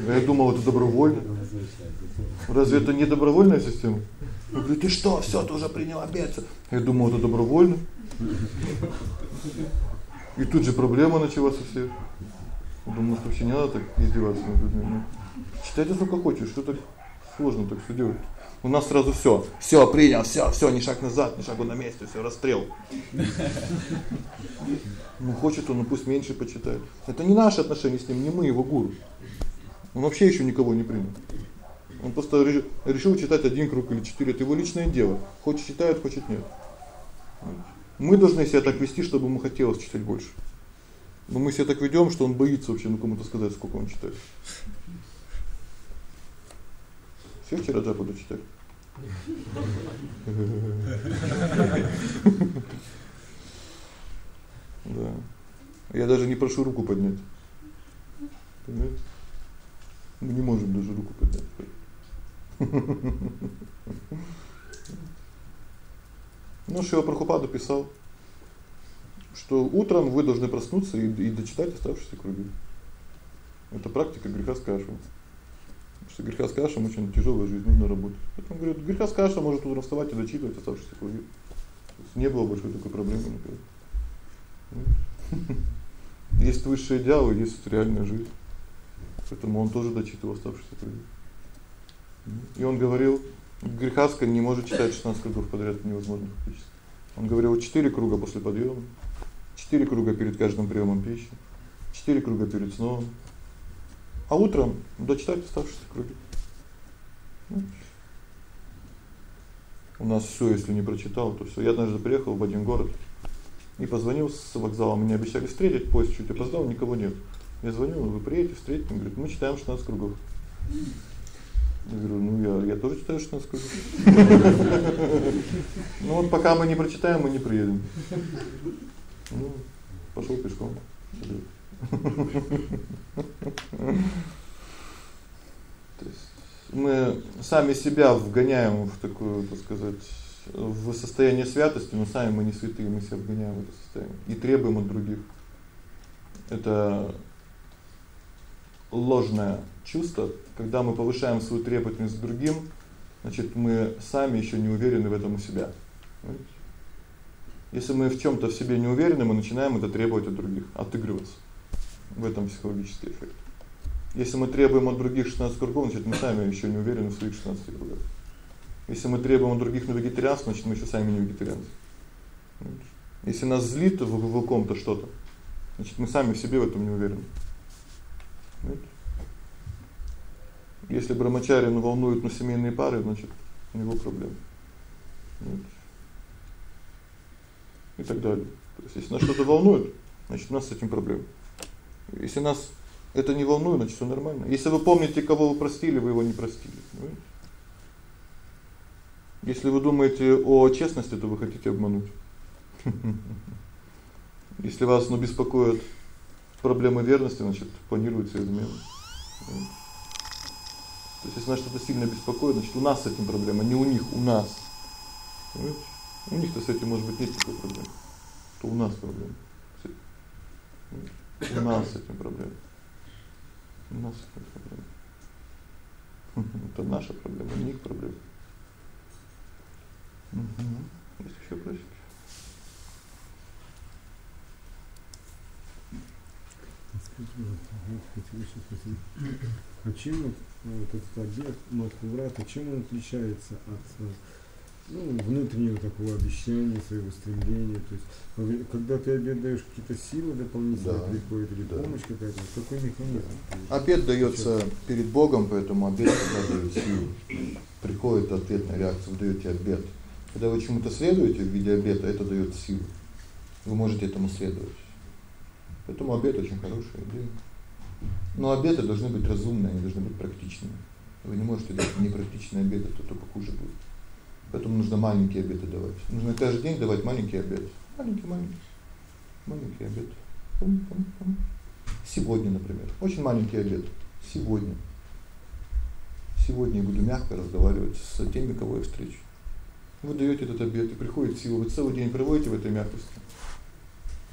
Я думал, это добровольно. Разве это не добровольная система? Он говорит: "Ты что? Всё, ты уже принял обет". Я думал, это добровольно. И тут же проблема началась у всех. Думаю, что вообще не надо так издеваться над людьми. Ну, читайте сколько хочешь, что так сложно так всё делать. У нас сразу всё. Всё, принял, всё, всё, ни шаг назад, ни шагу на месте, всё, расстрел. Ну хочет он, ну пусть меньше почитает. Это не наши отношения с ним, не мы его гуру. Он вообще ещё никого не принял. Он просто ре- решил читать один круг или четыре, это его личное дело. Хочет читает, хочет нет. Мы должны себя так вести, чтобы ему хотелось читать больше. Но мы себя так ведём, что он боится вообще ну кому-то сказать, сколько он читает. Всё вчера да буду читать. Да. Я даже не прошу руку поднять. Понимаете? Мы не можем даже руку поднять. Ну, Шива Прабхупада писал, что утром вы должны проснуться и, и дочитать оставшиеся круги. Это практика грехаской ашрамы. Потому что грехаская ашрама очень тяжёлая жизнь, нужно работать. Поэтому говорят, ашрама может утром вставать и дочитывать оставшиеся круги. То есть не было большой такой проблемы. Вот. Есть высшие идеалы, есть реальная жизнь. Поэтому он тоже дочитывал оставшиеся круги. И он говорил, грехаска не может читать 16 кругов подряд, невозможно фактически. Он говорил 4 круга после подъёма, 4 круга перед каждым приёмом пищи, 4 круга перед сном. А утром дочитать оставшиеся круги. Ну, У нас всё, если не прочитал, то всё. Я однажды приехал в один город и позвонил с вокзала, меня обещали встретить, поезд чуть опоздал, никого нет. Я звоню, вы приедете, встретите, он говорит: "Мы читаем 16 кругов". Я говорю: "Ну я я тоже читаю 16 кругов". Ну вот пока мы не прочитаем, мы не приедем. Ну, пошёл пешком. То есть мы сами себя вгоняем в такую, так сказать, в состояние святости, но сами мы не святые, мы себя вгоняем в это состояние и требуем от других Это ложное чувство, когда мы повышаем свою требовательность к другим, значит, мы сами ещё не уверены в этом у себя. Если мы в чём-то в себе не уверены, мы начинаем это требовать от других, отыгрываться. В этом психологический эффект. Если мы требуем от других 16 кругов, значит, мы сами ещё не уверены в своих 16 кругах. Если мы требуем от других на вегетарианство, значит, мы ещё сами не вегетарианцы. Если нас злит в, ком-то что-то, значит, мы сами в себе в этом не уверены. Если брамачари ну волнует ну семейные пары, значит, у него проблемы. Вот. И так далее. То есть если нас что-то волнует, значит, у нас с этим проблемы. Если нас это не волнует, значит, всё нормально. Если вы помните, кого вы простили, вы его не простили, понимаете? Если вы думаете о честности, то вы хотите обмануть. Если вас ну беспокоят проблемы верности, значит, планируется измена. То есть если нас что-то сильно беспокоит, значит, у нас с этим проблема, не у них, у нас. Понимаете? У них-то с этим может быть нет никакой проблемы. То у нас проблема. У нас с этим проблема. У нас с этим проблема. Это наша проблема, не их проблема. Угу. Есть ещё просить? А чем вот, вот этот обед Матхурата, чем он отличается от ну, внутреннего такого обещания, своего стремления, то есть когда ты обед даешь какие-то силы дополнительные да, приходят или да. помощь какая-то, какой механизм? Обед даётся перед Богом, поэтому обед всегда силу. Приходит ответная реакция, вы даёте обед. Когда вы чему-то следуете в виде обета, это даёт силу. Вы можете этому следовать. Поэтому обед очень хорошая идея. Но обеты должны быть разумные, они должны быть практичными. Вы не можете дать непрактичные обеды, то только хуже будет. Поэтому нужно маленькие обеты давать. Нужно каждый день давать маленький обед. Маленький, маленький. Маленький обед. Пум, пум, пум. Сегодня, например. Очень маленький обед. Сегодня. Сегодня я буду мягко разговаривать с теми, кого я встречу. Вы даёте этот обед, и приходит сила, вы целый день проводите в этой мягкости.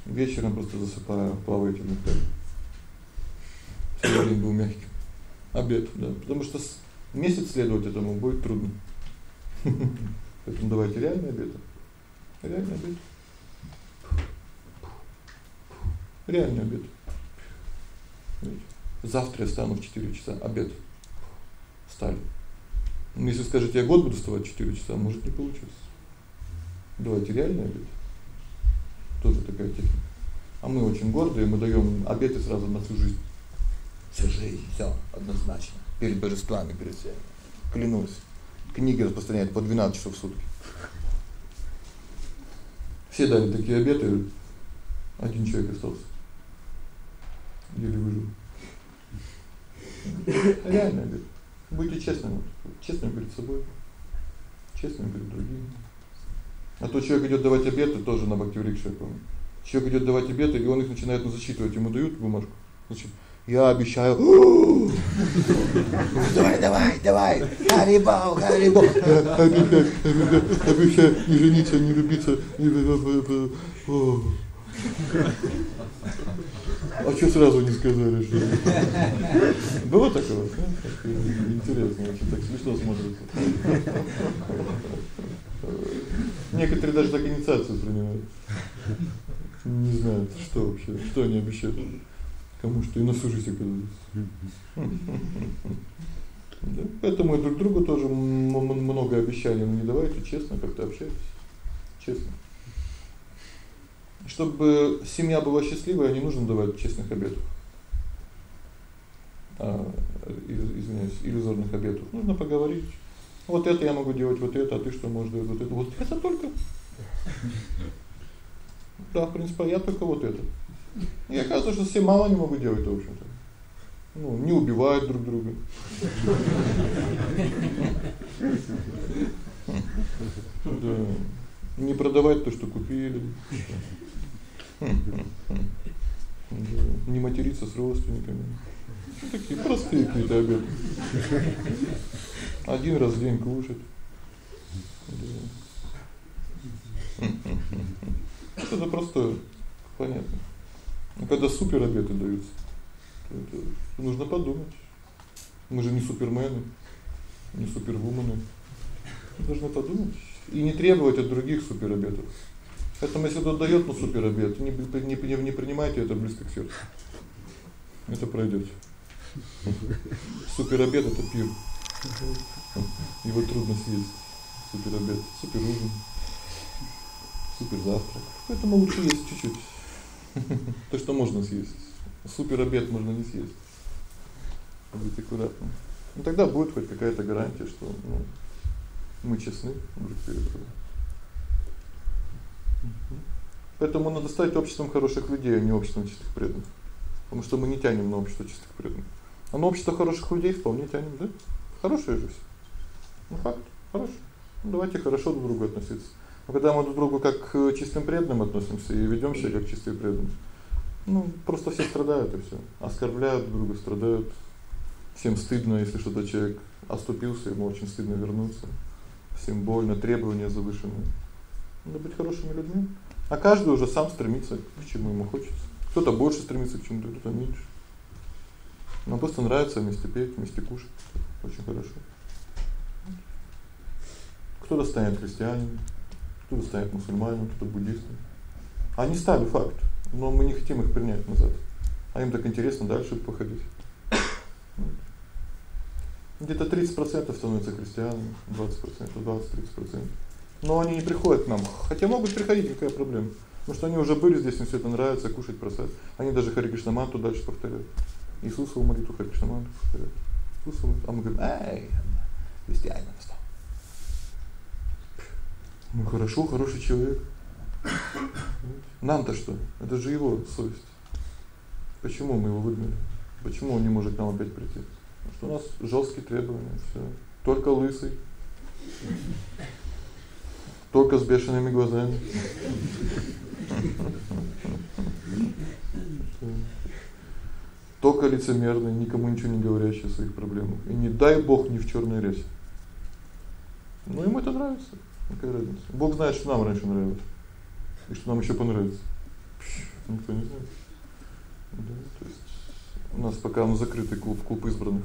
Вечером просто засыпая, плаваете в. Целый день был мягким. Обед, да, потому что месяц следовать этому будет трудно. Поэтому давайте реальный обед. Реальный обед. Реальный обед. Завтра я встану в 4 часа, обед. Встали. Ну если скажете, я год буду вставать в 4 часа, может не получится. Давайте реальный обед. Тоже такая техника. А мы очень гордые, мы даём обеты сразу на всю жизнь. Всю жизнь, всё, однозначно. Перед божествами, перед всеми. Клянусь. Книги распространяют по 12 часов в сутки. Все дали такие обеты, один человек остался. Еле выжил. Реально обет. Будьте честными, честными перед собой, честными перед другими. А то человек идёт давать обеты тоже на бхакти-врикше, я помню. Человек идёт давать обеты, и он их начинает ну зачитывать, ему дают бумажку. Значит, я обещаю. Давай, давай, давай. Харибау, харибау. Обещаю, обещаю не жениться, не влюбиться. А что сразу не сказали, что? Было такое? Интересно, очень так смешно смотрится. Некоторые даже так инициацию принимают. Не знают, что вообще, что они обещают. Кому что и на всю жизнь. Да? Поэтому и друг другу тоже много обещаний не давайте, честно как-то общайтесь. Честно. Чтобы семья была счастливой, не нужно давать честных обетов. А, извиняюсь, иллюзорных обетов. Нужно поговорить. Вот это я могу делать, вот это, а ты что можешь делать? Вот это. Вот это только. Да, в принципе, я только вот это. И оказывается, что все мало не могут делать, в общем-то. Ну, не убивают друг друга. Да. Не продавать то, что купили. Не материться с родственниками. Такие простые какие-то обеты. Один раз в день кушать. Да. Это простое, понятно. Ну когда супер обеты даются, то это нужно подумать. Мы же не супермены, не супервумены. Нужно подумать и не требовать от других суперобетов. Поэтому если кто даёт ну суперобет, не не не принимайте это близко к сердцу. Это пройдёт. Суперобед это пир. Его трудно съесть. Суперобед, суперужин. Суперзавтрак. Поэтому лучше есть чуть-чуть. То, что можно съесть. Суперобед можно не съесть. Будьте аккуратны. Ну тогда будет хоть какая-то гарантия, что ну мы честны друг перед другом. Поэтому надо стать обществом хороших людей, а не обществом чистых преданных. Потому что мы не тянем на общество чистых преданных. А на общество хороших людей вполне тянем, да? Хорошая жизнь. Ну факт, хорошо. Ну давайте хорошо друг к другу относиться. Но когда мы друг к другу как к чистым преданным относимся и ведём себя как чистые преданные, ну просто все страдают и всё. Оскорбляют друг друга, страдают. Всем стыдно, если что-то человек оступился, ему очень стыдно вернуться. Всем больно, требования завышенные. Надо быть хорошими людьми. А каждый уже сам стремится к чему ему хочется. Кто-то больше стремится к чему-то, кто-то меньше. Нам просто нравится вместе петь, вместе кушать. Очень хорошо. Кто-то станет христианином, кто-то станет мусульманином, кто-то буддистом. Они стали факт, но мы не хотим их принять назад. А им так интересно дальше походить. Где-то 30% становятся христианами, 20%, 20-30%. Но они не приходят к нам. Хотя могут приходить, какая проблема? Потому что они уже были здесь, им всё это нравится, кушать просад. Они даже Хари манту дальше повторяют. Иисусову молитву Хари Кришна манту повторяют. Иисусову, а мы говорим: "Эй, христианин стал". Ну хорошо, хороший человек. Нам-то что? Это же его совесть. Почему мы его выгнали? Почему он не может к нам опять прийти? Потому что у нас жёсткие требования, всё. Только лысый. Только с бешеными глазами. Только лицемерный, никому ничего не говорящий о своих проблемах. И не дай бог ни в чёрной рясе. Ну ему это нравится. Какая разница? Бог знает, что нам раньше нравилось. И что нам ещё понравится. Никто не знает. Да, то есть у нас пока ну закрытый клуб, клуб избранных.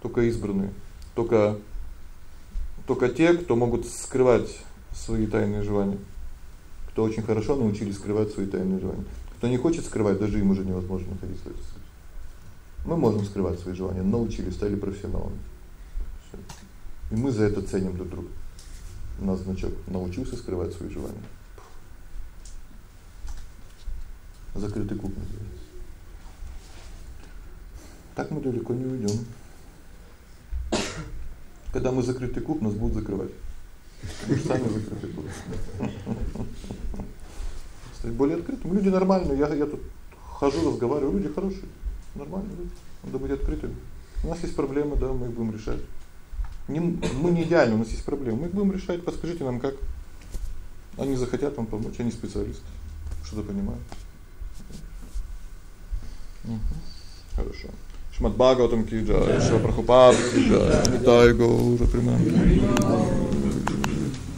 Только избранные. Только только те, кто могут скрывать свои тайные желания. Кто очень хорошо научились скрывать свои тайные желания. Кто не хочет скрывать, даже им уже невозможно находить в Мы можем скрывать свои желания, научились, стали профессионалами. Всё. И мы за это ценим друг друга. У нас значок научился скрывать свои желания. Закрытый клуб называется. Так мы далеко не уйдём. Когда мы закрытый клуб, нас будут закрывать. Мы сами закрытый клуб. Стать более открытым. Люди нормальные. Я я тут хожу, разговариваю, люди хорошие. Нормальные люди. Надо быть открытым. У нас есть проблемы, да, мы их будем решать. Не мы не идеальны, у нас есть проблемы. Мы их будем решать. Подскажите нам как. Они захотят вам помочь, они специалисты. Что-то понимают. Угу. Хорошо. Шмат Бхагаватам ки джай, Шива Прабхупад ки джай, Нитай Гаура Примам.